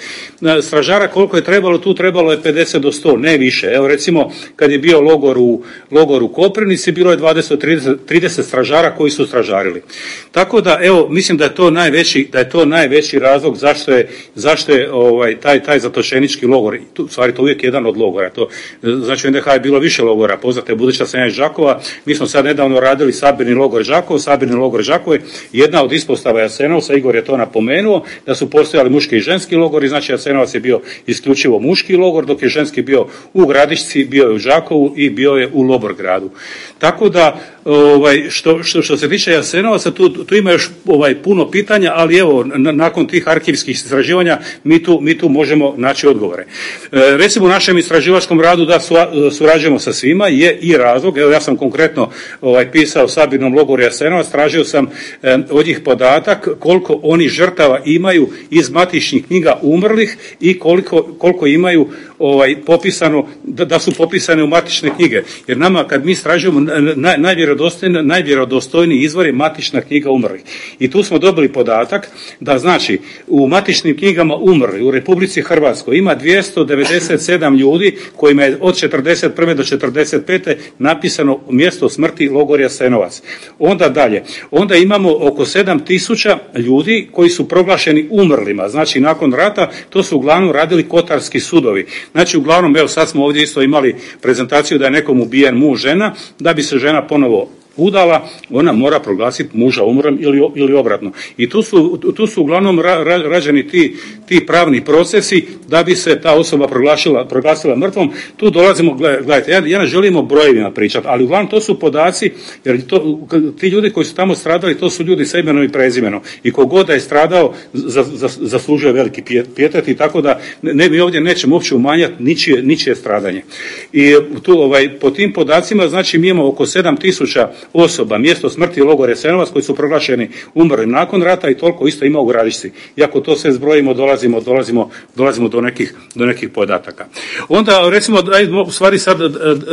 E, stražara koliko je trebalo, tu trebalo je 50 do 100, ne više. Evo recimo kad je bio logor u, logor u Koprivnici, bilo je 20 30, 30 stražara koji su stražarili. Tako da, evo, mislim da je to najveći, da je to najveći razlog zašto je, zašto je ovaj, taj, taj zatočenički logor, tu, stvari to uvijek jedan od logora, to, znači u NDH je bilo više logora, poznate buduća sam iz Žakova, mi smo sad nedavno radili sabirni logor Žakov, sabirni logor Žakove, jedna od ispostava Jasenovca, Igor je to napomenuo, da su postojali muški i ženski logori, znači Jasenovac je bio isključivo muški logor, dok je ženski bio u Gradišci, bio je u Žakovu i bio je u Loborgradu. Tako da, ovaj, što, što, što se tiče Jasenovaca, tu, tu ima još ovaj, puno pitanja, ali evo, nakon tih arhivskih istraživanja mi tu, mi tu možemo naći odgovore. E, recimo u našem istraživačkom radu da su, surađujemo sa svima je i razlog, evo ja sam konkretno ovaj, pisao Sabirnom logoru Jasenovac, tražio sam e, od njih podatak koliko oni žrtava imaju iz matičnih knjiga umrlih i koliko, koliko imaju ovaj, popisano, da, da su popisane u matične knjige. Jer nama kad mi istražujemo, naj, najvjerojatnije najvjerodostojniji, izvor je matična knjiga umrlih. I tu smo dobili podatak da znači u matičnim knjigama umrli u Republici Hrvatskoj ima 297 ljudi kojima je od 41. do 45. napisano mjesto smrti logor Jasenovac. Onda dalje, onda imamo oko 7000 ljudi koji su proglašeni umrlima, znači nakon rata to su uglavnom radili kotarski sudovi. Znači uglavnom, evo sad smo ovdje isto imali prezentaciju da je nekom ubijen muž žena, da bi se žena ponovo udala, ona mora proglasiti muža umrem ili, ili obratno. I tu su, tu su uglavnom ra, rađeni ti, ti pravni procesi da bi se ta osoba proglasila, proglasila mrtvom. Tu dolazimo, gledajte, ja, ja ne želim o brojevima pričati, ali uglavnom to su podaci, jer to, ti ljudi koji su tamo stradali, to su ljudi sa imenom i prezimenom. I kogod da je stradao, za, za, zaslužuje veliki pijetet i tako da ne, mi ovdje nećemo uopće umanjati ničije, ničije stradanje. I tu, ovaj, po tim podacima, znači mi imamo oko 7000 osoba, mjesto smrti logor Jasenovac koji su proglašeni umrlim nakon rata i toliko isto ima u Gradišci. I ako to sve zbrojimo, dolazimo, dolazimo, dolazimo do, nekih, do nekih podataka. Onda recimo, u stvari sad,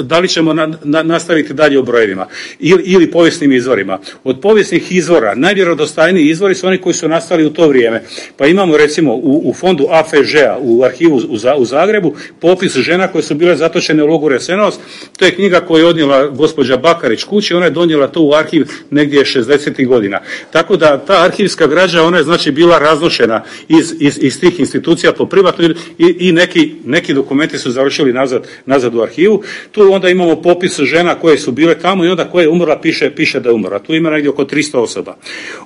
da li ćemo na, na, nastaviti dalje o brojevima ili, ili povijesnim izvorima. Od povijesnih izvora, najvjerodostajniji izvori su oni koji su nastali u to vrijeme. Pa imamo recimo u, u fondu AFŽ-a, u arhivu u, u Zagrebu, popis žena koje su bile zatočene u logoru Jasenovac. To je knjiga koju je odnijela gospođa Bakarić kući, ona je donijela to u arhiv negdje 60. godina. Tako da ta arhivska građa, ona je znači bila raznošena iz, iz, iz tih institucija po privatno i, i neki, neki dokumenti su završili nazad, nazad u arhivu. Tu onda imamo popis žena koje su bile tamo i onda koje je umrla piše, piše da je umrla. Tu ima negdje oko 300 osoba.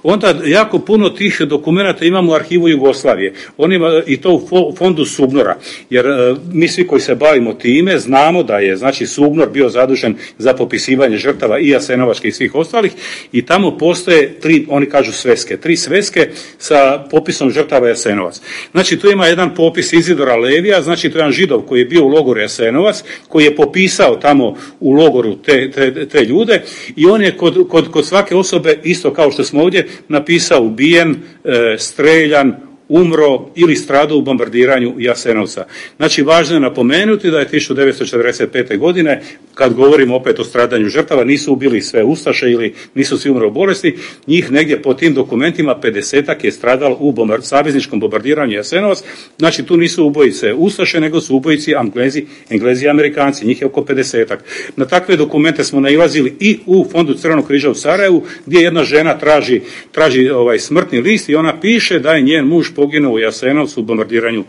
Onda jako puno tih dokumenata imamo u arhivu Jugoslavije. On ima i to u fondu Subnora. Jer e, mi svi koji se bavimo time znamo da je znači Subnor bio zadužen za popisivanje žrtava i Jasenovačke i svih ostalih i tamo postoje tri, oni kažu sveske, tri sveske sa popisom žrtava Jasenovac. Znači tu ima jedan popis Izidora Levija, znači to je jedan židov koji je bio u logoru Jasenovac, koji je popisao tamo u logoru te, te, te ljude i on je kod, kod, kod svake osobe, isto kao što smo ovdje, napisao ubijen, e, streljan, umro ili stradao u bombardiranju Jasenovca. Znači, važno je napomenuti da je 1945. godine, kad govorimo opet o stradanju žrtava, nisu ubili sve Ustaše ili nisu svi umro u bolesti, njih negdje po tim dokumentima 50 je stradalo u bombar, savezničkom bombardiranju Jasenovac, znači tu nisu ubojice Ustaše, nego su ubojici Englezi, Englezi i Amerikanci, njih je oko 50 Na takve dokumente smo nailazili i u Fondu Crvenog križa u Sarajevu, gdje jedna žena traži, traži ovaj smrtni list i ona piše da je njen muž poginuo u Jasenovcu u bombardiranju,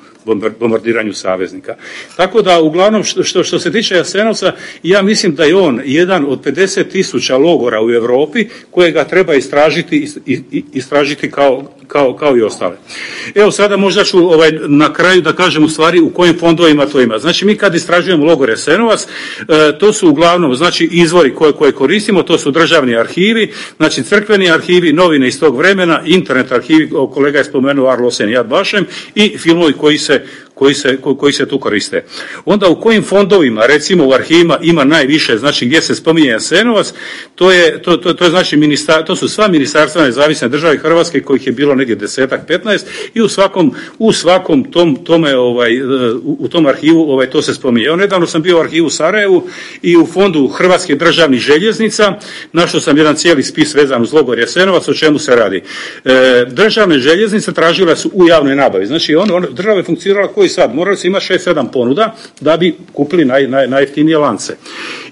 bombardiranju saveznika. Tako da, uglavnom, što, što se tiče Jasenovca, ja mislim da je on jedan od 50 tisuća logora u Europi kojega treba istražiti, istražiti kao, kao, kao i ostale. Evo sada možda ću ovaj, na kraju da kažem u stvari u kojim fondovima to ima. Znači mi kad istražujemo logor e, to su uglavnom znači izvori koje, koje koristimo, to su državni arhivi, znači crkveni arhivi, novine iz tog vremena, internet arhivi, kolega je spomenuo Arlosen Jad Bašem i filmovi koji se koji se, koji se tu koriste. Onda u kojim fondovima, recimo u arhivima ima najviše, znači gdje se spominje Jasenovac, to je, to, to, to je znači ministar, to su sva ministarstva nezavisne države Hrvatske kojih je bilo negdje desetak, 15 i u svakom, u svakom tom, tome, ovaj, u, u tom arhivu ovaj, to se spominje. Evo, nedavno sam bio u arhivu Sarajevu i u fondu Hrvatskih državnih željeznica, našao sam jedan cijeli spis vezan uz logor Jasenovac, o čemu se radi. E, državne željeznice tražile su u javnoj nabavi. Znači, on, on, država je funkcionirala koji sad, morali su imati 6-7 ponuda da bi kupili naj, naj, najjeftinije lance.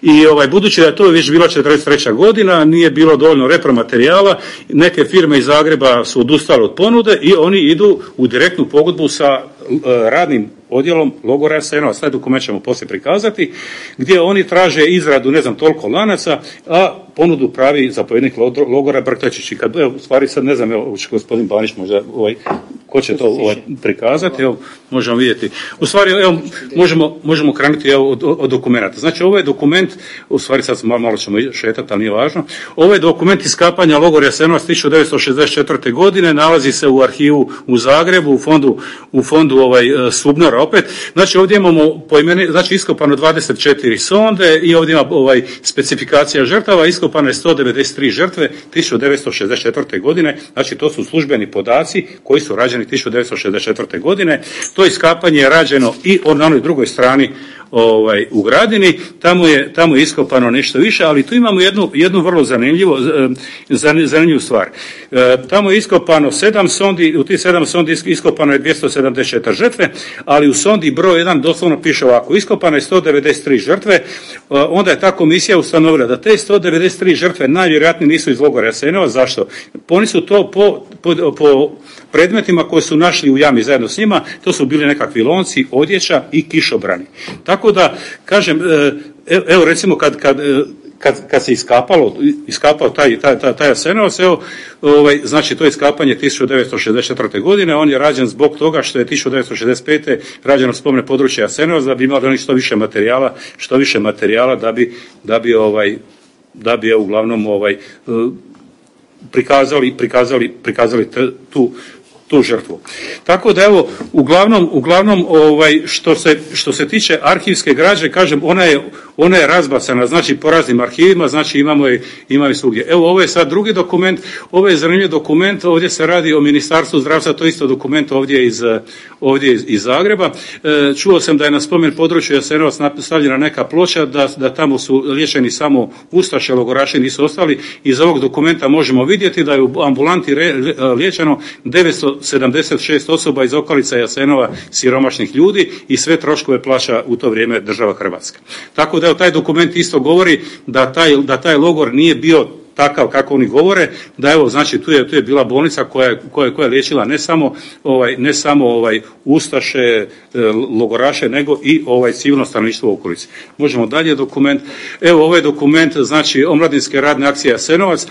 I ovaj, budući da je to već bila 43. godina, nije bilo dovoljno repromaterijala, neke firme iz Zagreba su odustale od ponude i oni idu u direktnu pogodbu sa e, radnim odjelom logora Jasenovac. Taj dokument ćemo poslije prikazati, gdje oni traže izradu, ne znam, toliko lanaca, a ponudu pravi zapovjednik logora Brktačić. I kad, evo, stvari sad ne znam, evo, gospodin Banić možda, ovaj, ko će to ovaj, prikazati, evo, možemo vidjeti. U stvari, evo, možemo, možemo krenuti evo, od, od dokumenta. Znači, ovo je dokument, u stvari sad malo, malo ćemo šetati, ali nije važno. Ovo je dokument iskapanja logora Jasenovac 1964. godine, nalazi se u arhivu u Zagrebu, u fondu, u fondu ovaj, Subnara opet. Znači, ovdje imamo pojmeni, znači, iskopano 24 sonde i ovdje ima ovaj, specifikacija žrtava, iskopano je 193 žrtve 1964. godine, znači to su službeni podaci koji su rađeni rođeni 1964. godine. To iskapanje je rađeno i na onoj drugoj strani ovaj, u Gradini, tamo je, tamo je iskopano nešto više, ali tu imamo jednu, jednu vrlo zanimljivo, zanimljivu stvar. E, tamo je iskopano sedam sondi, u tih sedam sondi iskopano je 274 žrtve, ali u sondi broj jedan doslovno piše ovako, iskopano je 193 žrtve, e, onda je ta komisija ustanovila da te 193 žrtve najvjerojatnije nisu iz logora Jasenova, zašto? Oni su to po, po, po predmetima koje su našli u jami zajedno s njima, to su bili nekakvi lonci, odjeća i kišobrani. Tako da, kažem, e, evo recimo kad, kad, e, kad, kad se iskapalo, iskapao taj, taj, taj, taj Jasenovac, evo, ovaj, znači to je iskapanje 1964. godine, on je rađen zbog toga što je 1965. rađeno spomne područje Jasenovac, da bi imali oni što više materijala, što više materijala da bi, da bi ovaj, da bi uglavnom ovaj, e, prikazali, prikazali, prikazali tu, tu žrtvu. Tako da evo, uglavnom, uglavnom ovaj, što, se, što se tiče arhivske građe, kažem, ona je, ona je razbacana, znači po raznim arhivima, znači imamo je, imamo je svugdje. Evo, ovo je sad drugi dokument, ovo je zanimljiv dokument, ovdje se radi o Ministarstvu zdravstva, to je isto dokument ovdje iz, ovdje iz, iz Zagreba. E, čuo sam da je na spomen području Jasenovac stavljena neka ploča, da, da tamo su liječeni samo Ustaše, logoraši nisu ostali. Iz ovog dokumenta možemo vidjeti da je u ambulanti re, liječeno 976 osoba iz okolica Jasenova siromašnih ljudi i sve troškove plaća u to vrijeme država Hrvatska. Tako da taj dokument isto govori da taj, da taj logor nije bio takav kako oni govore, da evo znači tu je, tu je bila bolnica koja, koja, koja je liječila ne samo ovaj ne samo ovaj ustaše, e, logoraše, nego i ovaj civilno stanovništvo u okolici. Možemo dalje dokument. Evo ovaj dokument znači omladinske radne akcije Jasenovac. E,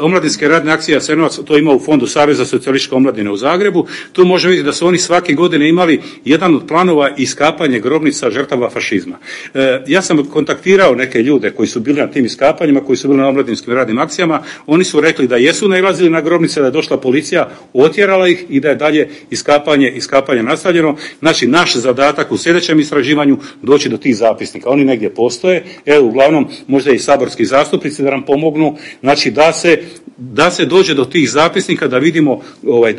omladinske radne akcije Jasenovac to ima u fondu Saveza socijalističke omladine u Zagrebu. Tu može vidjeti da su oni svake godine imali jedan od planova iskapanje grobnica žrtava fašizma. E, ja sam kontaktirao neke ljude koji su bili na tim iskapanjima, koji su bili na omladinskim radnim akcijama, oni su rekli da jesu nailazili na grobnice, da je došla policija, otjerala ih i da je dalje iskapanje, iskapanje nastavljeno. Znači, naš zadatak u sljedećem istraživanju doći do tih zapisnika. Oni negdje postoje, evo, uglavnom, možda i saborski zastupnici da nam pomognu, znači da se da se dođe do tih zapisnika da vidimo ovaj, e,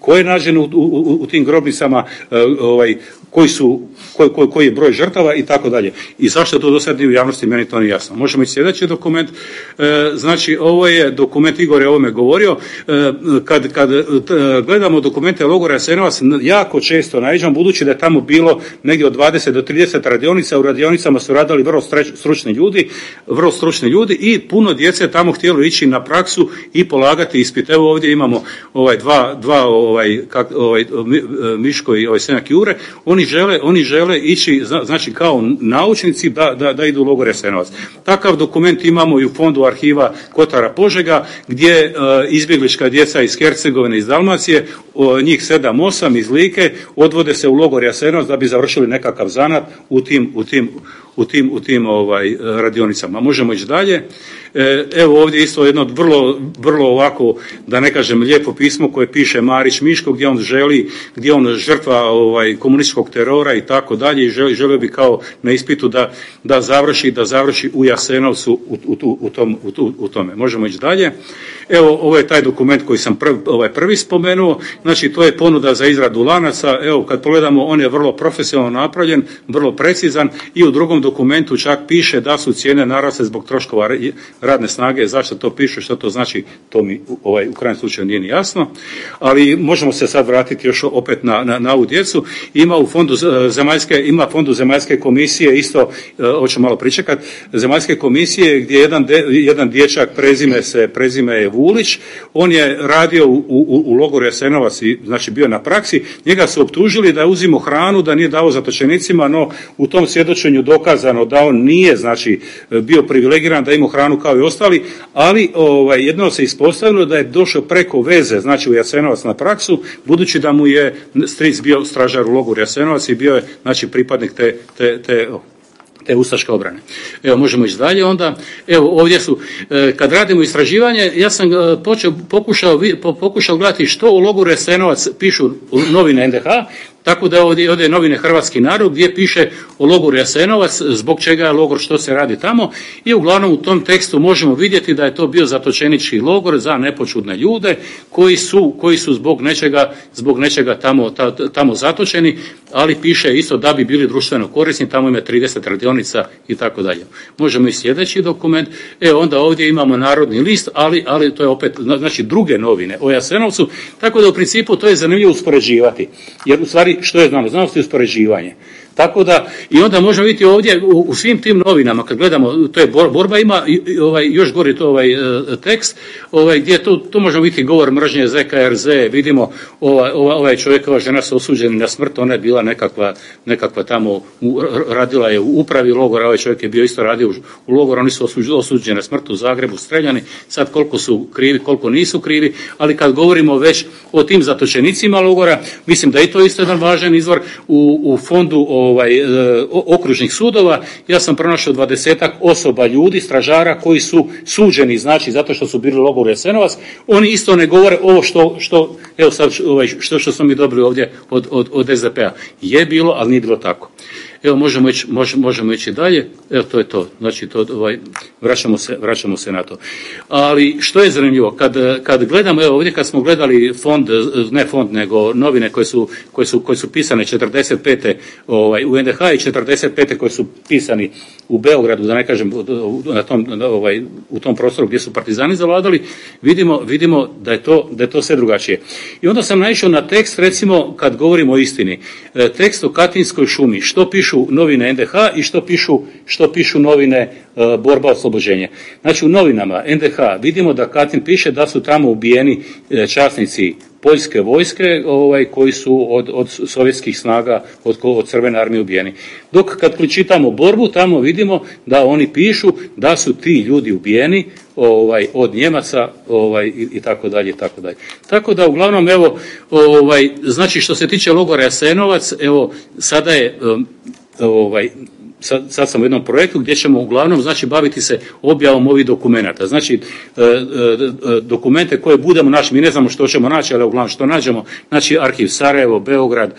ko je nađen u, u, u tim grobnicama, e, ovaj, koji, su, koji, koji, koji je broj žrtava i tako dalje. I zašto to do sad u javnosti, meni to nije jasno. Možemo i sljedeći dokument. E, znači, ovo je dokument, Igor je o ovome govorio, e, kad, kad e, gledamo dokumente logora Jasenovac, jako često naiđamo, budući da je tamo bilo negdje od 20 do 30 radionica, u radionicama su radili vrlo stručni ljudi, vrlo stručni ljudi i puno djece tamo htjelo ići na praksu i polagati ispit. Evo ovdje imamo ovaj dva, dva ovaj, kak, ovaj, Miško i ovaj Senjak Jure, oni žele, oni žele ići, znači kao naučnici da, da, da idu u logor Jasenovac. Takav dokument imamo i u fondu arhiva Kotara Požega, gdje e, izbjeglička djeca iz Hercegovine, iz Dalmacije, njih sedam, osam iz Like, odvode se u logor Jasenovac da bi završili nekakav zanat u tim, u tim, u tim, u tim ovaj, radionicama. Možemo ići dalje. E, evo ovdje isto jedno vrlo, vrlo ovako, da ne kažem lijepo pismo koje piše Marić Miško gdje on želi, gdje on žrtva ovaj, komunističkog terora i tako dalje i želi, želio bi kao na ispitu da, da završi, da završi u Jasenovcu u, u, u, tom, u, u tome. Možemo ići dalje. Evo, ovo je taj dokument koji sam prvi, ovaj prvi spomenuo, znači to je ponuda za izradu lanaca, evo kad pogledamo on je vrlo profesionalno napravljen, vrlo precizan i u drugom dokumentu čak piše da su cijene narasle zbog troškova radne snage, zašto to piše, što to znači, to mi ovaj, u krajnjem slučaju nije ni jasno, ali možemo se sad vratiti još opet na, na, na ovu djecu. Ima u fondu zemaljske, ima fondu zemaljske komisije, isto, e, hoću malo pričekat, zemaljske komisije gdje jedan, de, jedan dječak prezime se, prezime je Vulić, on je radio u, u, u logoru Jasenovac i znači bio na praksi, njega su optužili da je uzimo hranu, da nije dao zatočenicima, no u tom svjedočenju dokazano da on nije znači bio privilegiran da ima hranu kao i ostali, ali ovaj, jedno se ispostavilo da je došao preko veze, znači u Jasenovac na praksu, budući da mu je stric bio stražar u logoru Jasenovac i bio je znači pripadnik te, te, te te ustaške obrane. Evo, možemo ići dalje onda. Evo, ovdje su, e, kad radimo istraživanje, ja sam e, počeo, pokušao, pokušao gledati što u logoru Jasenovac pišu novine NDH, Tako da ovdje, ovdje je novine Hrvatski narod gdje piše o logoru Jasenovac, zbog čega je logor, što se radi tamo. I uglavnom u tom tekstu možemo vidjeti da je to bio zatočenički logor za nepočudne ljude koji su, koji su zbog nečega, zbog nečega tamo, tamo zatočeni, ali piše isto da bi bili društveno korisni, tamo ima 30 radionica i tako dalje. Možemo i sljedeći dokument, e onda ovdje imamo narodni list, ali, ali to je opet, znači druge novine o Jasenovcu, tako da u principu to je zanimljivo uspoređivati, jer u stvari što je znanost? Znanost je uspoređivanje. Tako da, i onda možemo vidjeti ovdje u, u svim tim novinama, kad gledamo, to je borba ima ovaj, još gori to ovaj e, tekst, ovaj, gdje tu, tu možemo vidjeti govor mržnje ZKRZ, vidimo ovaj, ovaj čovjek, ova žena su osuđeni na smrt, ona je bila nekakva, nekakva tamo, u, radila je u upravi logora, ovaj čovjek je bio isto radio u, u logoru, oni su osuđeni na smrt u Zagrebu, streljani, sad koliko su krivi, koliko nisu krivi, ali kad govorimo već o tim zatočenicima logora, mislim da je to isto jedan važan izvor u, u fondu o ovaj, e, okružnih sudova, ja sam pronašao dvadesetak osoba ljudi, stražara koji su suđeni, znači zato što su bili logor Jasenovac, oni isto ne govore ovo što, što evo sad, ovaj, što, što smo mi dobili ovdje od, od, od SDP-a. Je bilo, ali nije bilo tako. Evo možemo ići, možemo ići dalje, evo to je to, znači to, ovaj, vraćamo, se, vraćamo se na to. Ali što je zanimljivo, kad, kad gledamo, evo ovdje kad smo gledali fond, ne fond, nego novine koje su, koje su, koje su pisane 45. Ovaj, u NDH i 45. koje su pisani u Beogradu, da ne kažem na tom, ovaj, u tom prostoru gdje su partizani zavladali, vidimo, vidimo da, je to, da je to sve drugačije. I onda sam naišao na tekst, recimo, kad govorimo o istini, e, tekst o Katinskoj šumi, što pišu novine NDH i što pišu, što pišu novine e, Borba oslobođenja. Znači, u novinama NDH vidimo da Katin piše da su tamo ubijeni e, časnici poljske vojske ovaj, koji su od, od sovjetskih snaga, od, od crvene armije ubijeni. Dok kad čitamo borbu, tamo vidimo da oni pišu da su ti ljudi ubijeni ovaj, od Njemaca ovaj, i, i tako dalje i tako dalje. Tako da uglavnom evo, ovaj, znači što se tiče logora Jasenovac, evo sada je ovaj, sad, sad sam u jednom projektu gdje ćemo uglavnom znači baviti se objavom ovih dokumenata. Znači e, e, e, dokumente koje budemo naći, mi ne znamo što ćemo naći, ali uglavnom što nađemo, znači arhiv Sarajevo, Beograd,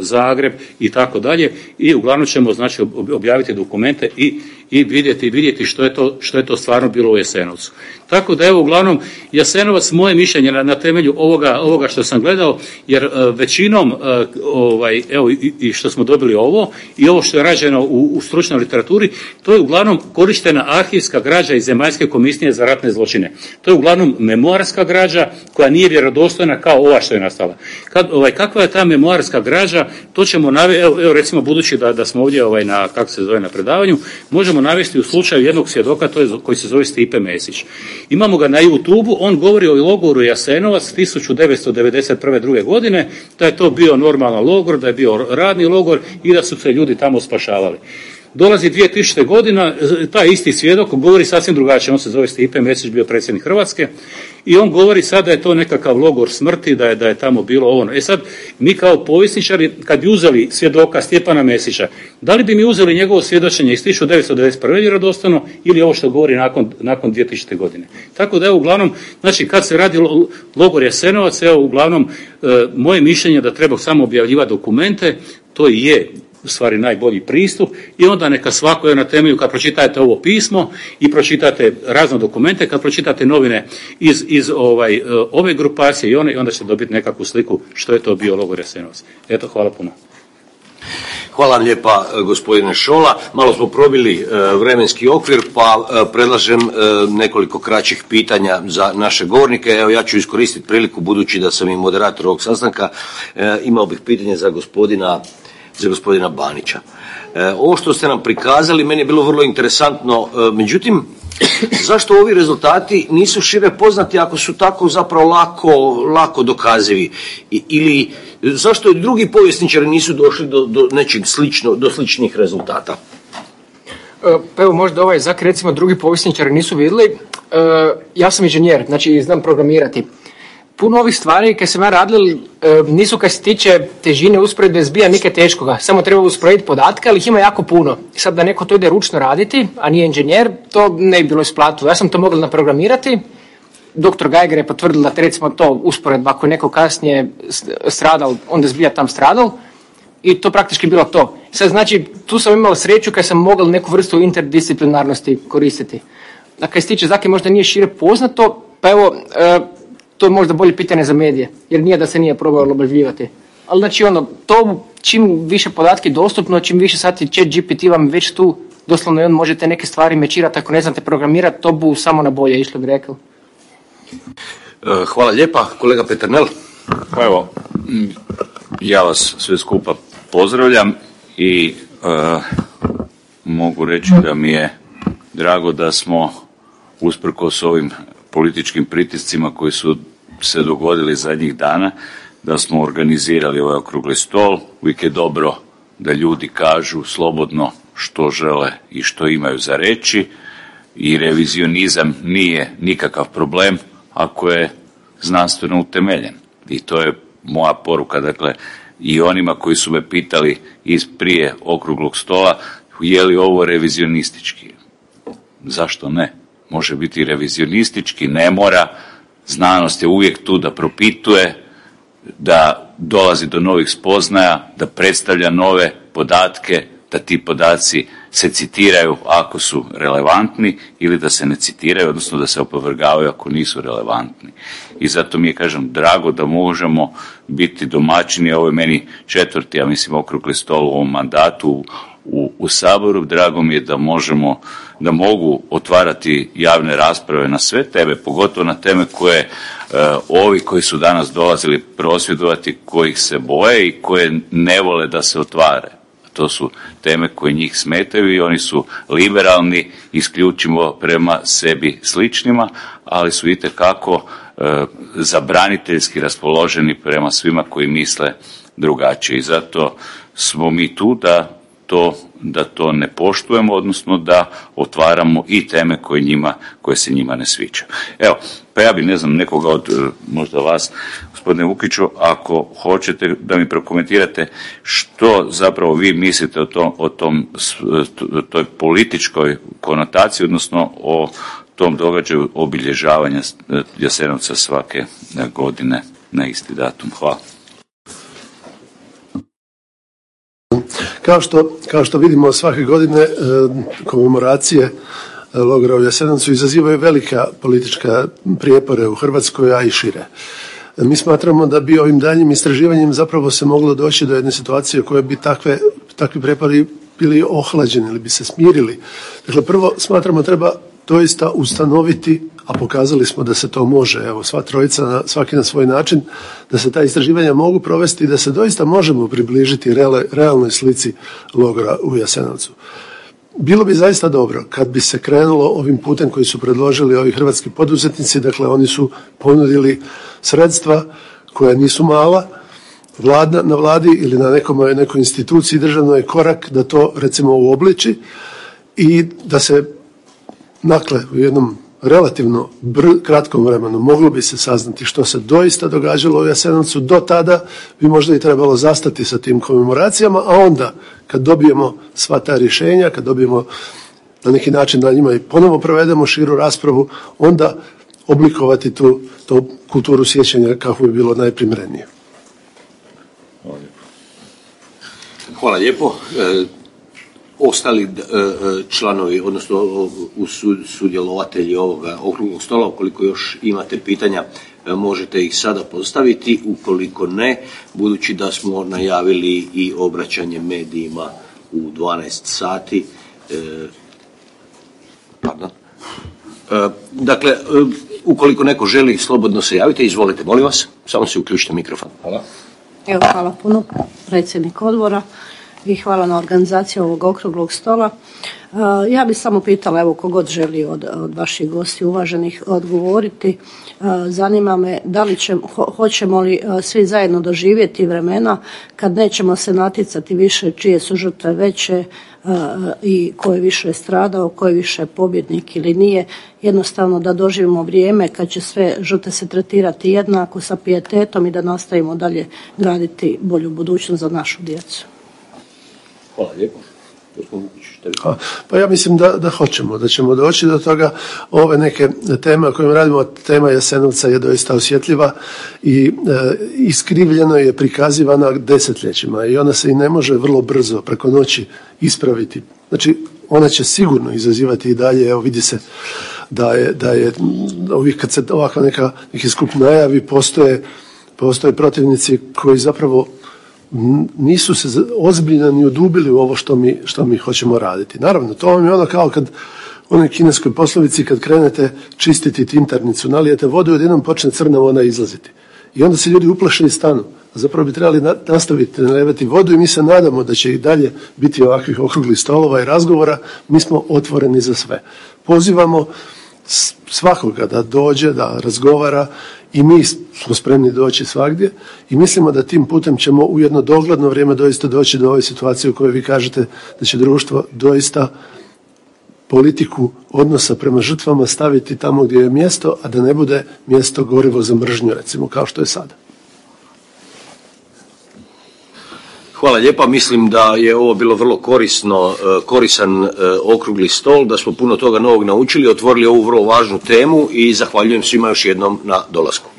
Zagreb i tako dalje i uglavnom ćemo znači objaviti dokumente i i vidjeti, vidjeti što je to, što je to stvarno bilo u Jasenovcu. Tako da evo uglavnom Jasenovac moje mišljenje na, na temelju ovoga, ovoga što sam gledao, jer e, većinom e, ovaj, evo i, i, što smo dobili ovo i ovo što je rađeno u, u stručnoj literaturi, to je uglavnom korištena arhivska građa iz Zemaljske komisije za ratne zločine. To je uglavnom memoarska građa koja nije vjerodostojna kao ova što je nastala. Kad, ovaj, kakva je ta memoarska građa, to ćemo navesti, evo, evo recimo budući da, da smo ovdje ovaj, na, kako se zove, na predavanju, možemo navesti u slučaju jednog svjedoka to je, koji se zove Stipe Mesić. Imamo ga na YouTube-u, on govori o logoru Jasenovac 1991. druge godine, da je to bio normalan logor, da je bio radni logor i da su se ljudi tamo spašavali. Dolazi 2000. godina, taj isti svjedok govori sasvim drugačije, on se zove Stipe Mesić, bio predsjednik Hrvatske i on govori sad da je to nekakav logor smrti, da je, da je tamo bilo ono. E sad, mi kao povjesničari, kad bi uzeli svjedoka Stjepana Mesića, da li bi mi uzeli njegovo svjedočenje iz 1991. vjerodostojno ili ovo što govori nakon, nakon 2000. godine. Tako da je uglavnom, znači kad se radi logor Jasenovac, evo uglavnom e, moje mišljenje da treba samo objavljivati dokumente, to je u stvari najbolji pristup i onda neka svako je na temelju kad pročitate ovo pismo i pročitate razne dokumente, kad pročitate novine iz, iz ovaj, e, ove grupacije i one i onda ćete dobiti nekakvu sliku što je to bio logor Jasenovac. Eto, hvala puno.
Hvala lijepa e, gospodine Šola. Malo smo probili e, vremenski okvir pa predlažem nekoliko kraćih pitanja za naše govornike. Evo ja ću iskoristiti priliku budući da sam i moderator ovog sastanka. Imao bih pitanje za gospodina za gospodina Banića. E, ovo što ste nam prikazali, meni je bilo vrlo interesantno, e, međutim, zašto ovi rezultati nisu šire poznati ako su tako zapravo lako, lako dokazivi? I, ili zašto drugi povjesničari nisu došli do, do nečeg slično, do sličnih rezultata?
E, pa evo možda ovaj zak recimo drugi povjesničari nisu vidjeli. Ja sam inženjer, znači znam programirati puno ovih stvari kad sam ja radili e, nisu kad se tiče težine usporedbe zbija nikad teškoga. Samo treba usporediti podatke, ali ih ima jako puno. Sad da neko to ide ručno raditi, a nije inženjer, to ne bi bilo isplatu. Ja sam to mogla naprogramirati. Doktor Geiger je potvrdila da recimo to usporedba ako je neko kasnije stradal, onda zbija tam stradal. i to praktički bilo to. Sad znači, tu sam imao sreću kad sam mogao neku vrstu interdisciplinarnosti koristiti. A se tiče Zake možda nije šire poznato, pa evo, e, to je možda bolje pitanje za medije, jer nije da se nije probalo objavljivati. Ali znači ono, to čim više podatki dostupno, čim više sati chat GPT vam već tu, doslovno on možete neke stvari mečirati, ako ne znate programirati, to bu samo na bolje išlo bi rekao.
E, hvala lijepa. Kolega Peternel.
Pa evo, ja vas sve skupa pozdravljam i e, mogu reći da mi je drago da smo usprkos ovim političkim pritiscima koji su se dogodili zadnjih dana, da smo organizirali ovaj okrugli stol. Uvijek je dobro da ljudi kažu slobodno što žele i što imaju za reći i revizionizam nije nikakav problem ako je znanstveno utemeljen. I to je moja poruka, dakle, i onima koji su me pitali iz prije okruglog stola, je li ovo revizionistički? Zašto ne? Može biti revizionistički, ne mora. Znanost je uvijek tu da propituje, da dolazi do novih spoznaja, da predstavlja nove podatke, da ti podaci se citiraju ako su relevantni ili da se ne citiraju, odnosno da se opovrgavaju ako nisu relevantni. I zato mi je, kažem, drago da možemo biti domaćini, ovo je meni četvrti, ja mislim, okrugli stol u ovom mandatu u, u Saboru, drago mi je da možemo, da mogu otvarati javne rasprave na sve teme, pogotovo na teme koje e, ovi koji su danas dolazili prosvjedovati, kojih se boje i koje ne vole da se otvare. To su teme koje njih smetaju i oni su liberalni isključivo prema sebi sličnima, ali su itekako e, zabraniteljski raspoloženi prema svima koji misle drugačije. I zato smo mi tu da to, da to ne poštujemo, odnosno da otvaramo i teme koje, njima, koje se njima ne sviđaju. Evo, pa ja bi, ne znam, nekoga od e, možda vas, gospodine Vukiću, ako hoćete da mi prokomentirate što zapravo vi mislite o tom, o tom toj političkoj konotaciji, odnosno o tom događaju obilježavanja e, Jasenovca svake godine na isti datum. Hvala.
Kao što, kao što vidimo svake godine e, komemoracije e, logora u Jasenovcu izazivaju velika politička prijepore u Hrvatskoj, a i šire. Mi smatramo da bi ovim daljnjim istraživanjem zapravo se moglo doći do jedne situacije u kojoj bi takve, takvi prijepori bili ohlađeni ili bi se smirili. Dakle, prvo smatramo treba doista ustanoviti, a pokazali smo da se to može, evo sva trojica svaki na svoj način, da se ta istraživanja mogu provesti i da se doista možemo približiti realnoj slici logora u Jasenovcu. Bilo bi zaista dobro kad bi se krenulo ovim putem koji su predložili ovi hrvatski poduzetnici, dakle oni su ponudili sredstva koja nisu mala, Vlada, na vladi ili na nekom, nekoj instituciji državnoj korak da to recimo uobliči i da se Dakle, u jednom relativno kratkom vremenu moglo bi se saznati što se doista događalo u Jasenovcu. Do tada bi možda i trebalo zastati sa tim komemoracijama, a onda kad dobijemo sva ta rješenja, kad dobijemo na neki način na njima i ponovo provedemo širu raspravu, onda oblikovati tu, tu kulturu sjećanja kako bi bilo najprimrenije.
Hvala lijepo. Ostali e, e, članovi, odnosno sudjelovatelji ovoga okruglog stola, ukoliko još imate pitanja, e, možete ih sada postaviti, ukoliko ne, budući da smo najavili i obraćanje medijima u 12 sati. Pardon. Dakle, ukoliko neko želi slobodno se javite, izvolite, molim vas, samo se uključite mikrofon. Hvala.
Evo, hvala puno, predsjednik odbora i hvala na organizaciju ovog okruglog stola. E, ja bih samo pitala, evo kogod želi od, od vaših gosti uvaženih odgovoriti, e, zanima me da li će, hoćemo li e, svi zajedno doživjeti vremena kad nećemo se naticati više čije su žrtve veće i ko je više stradao, ko je više pobjednik ili nije, jednostavno da doživimo vrijeme kad će sve žrtve se tretirati jednako sa pijetetom i da nastavimo dalje graditi bolju budućnost za našu djecu.
Hvala lijepo.
Pa ja mislim da, da hoćemo, da ćemo doći do toga. Ove neke teme o kojima radimo, tema Jasenovca je doista osjetljiva i e, iskrivljeno je prikazivana desetljećima i ona se i ne može vrlo brzo preko noći ispraviti. Znači, ona će sigurno izazivati i dalje, evo vidi se da je, da je ovih kad se ovakva neka, neki skup najavi, postoje, postoje protivnici koji zapravo nisu se ozbiljno ni udubili u ovo što mi, što mi hoćemo raditi. Naravno, to vam je ono kao kad u onoj kineskoj poslovici kad krenete čistiti tintarnicu, nalijete vodu i odjednom počne crna ona izlaziti. I onda se ljudi uplaše i stanu. Zapravo bi trebali nastaviti nalijevati vodu i mi se nadamo da će i dalje biti ovakvih okruglih stolova i razgovora. Mi smo otvoreni za sve. Pozivamo svakoga da dođe, da razgovara i mi smo spremni doći svagdje i mislimo da tim putem ćemo u jedno dogledno vrijeme doista doći do ove situacije u kojoj vi kažete da će društvo doista politiku odnosa prema žrtvama staviti tamo gdje je mjesto, a da ne bude mjesto gorivo za mržnju, recimo, kao što je sada.
Hvala lijepa. Mislim da je ovo bilo vrlo korisno, e, korisan e, okrugli stol, da smo puno toga novog naučili, otvorili ovu vrlo važnu temu i zahvaljujem svima još jednom na dolasku.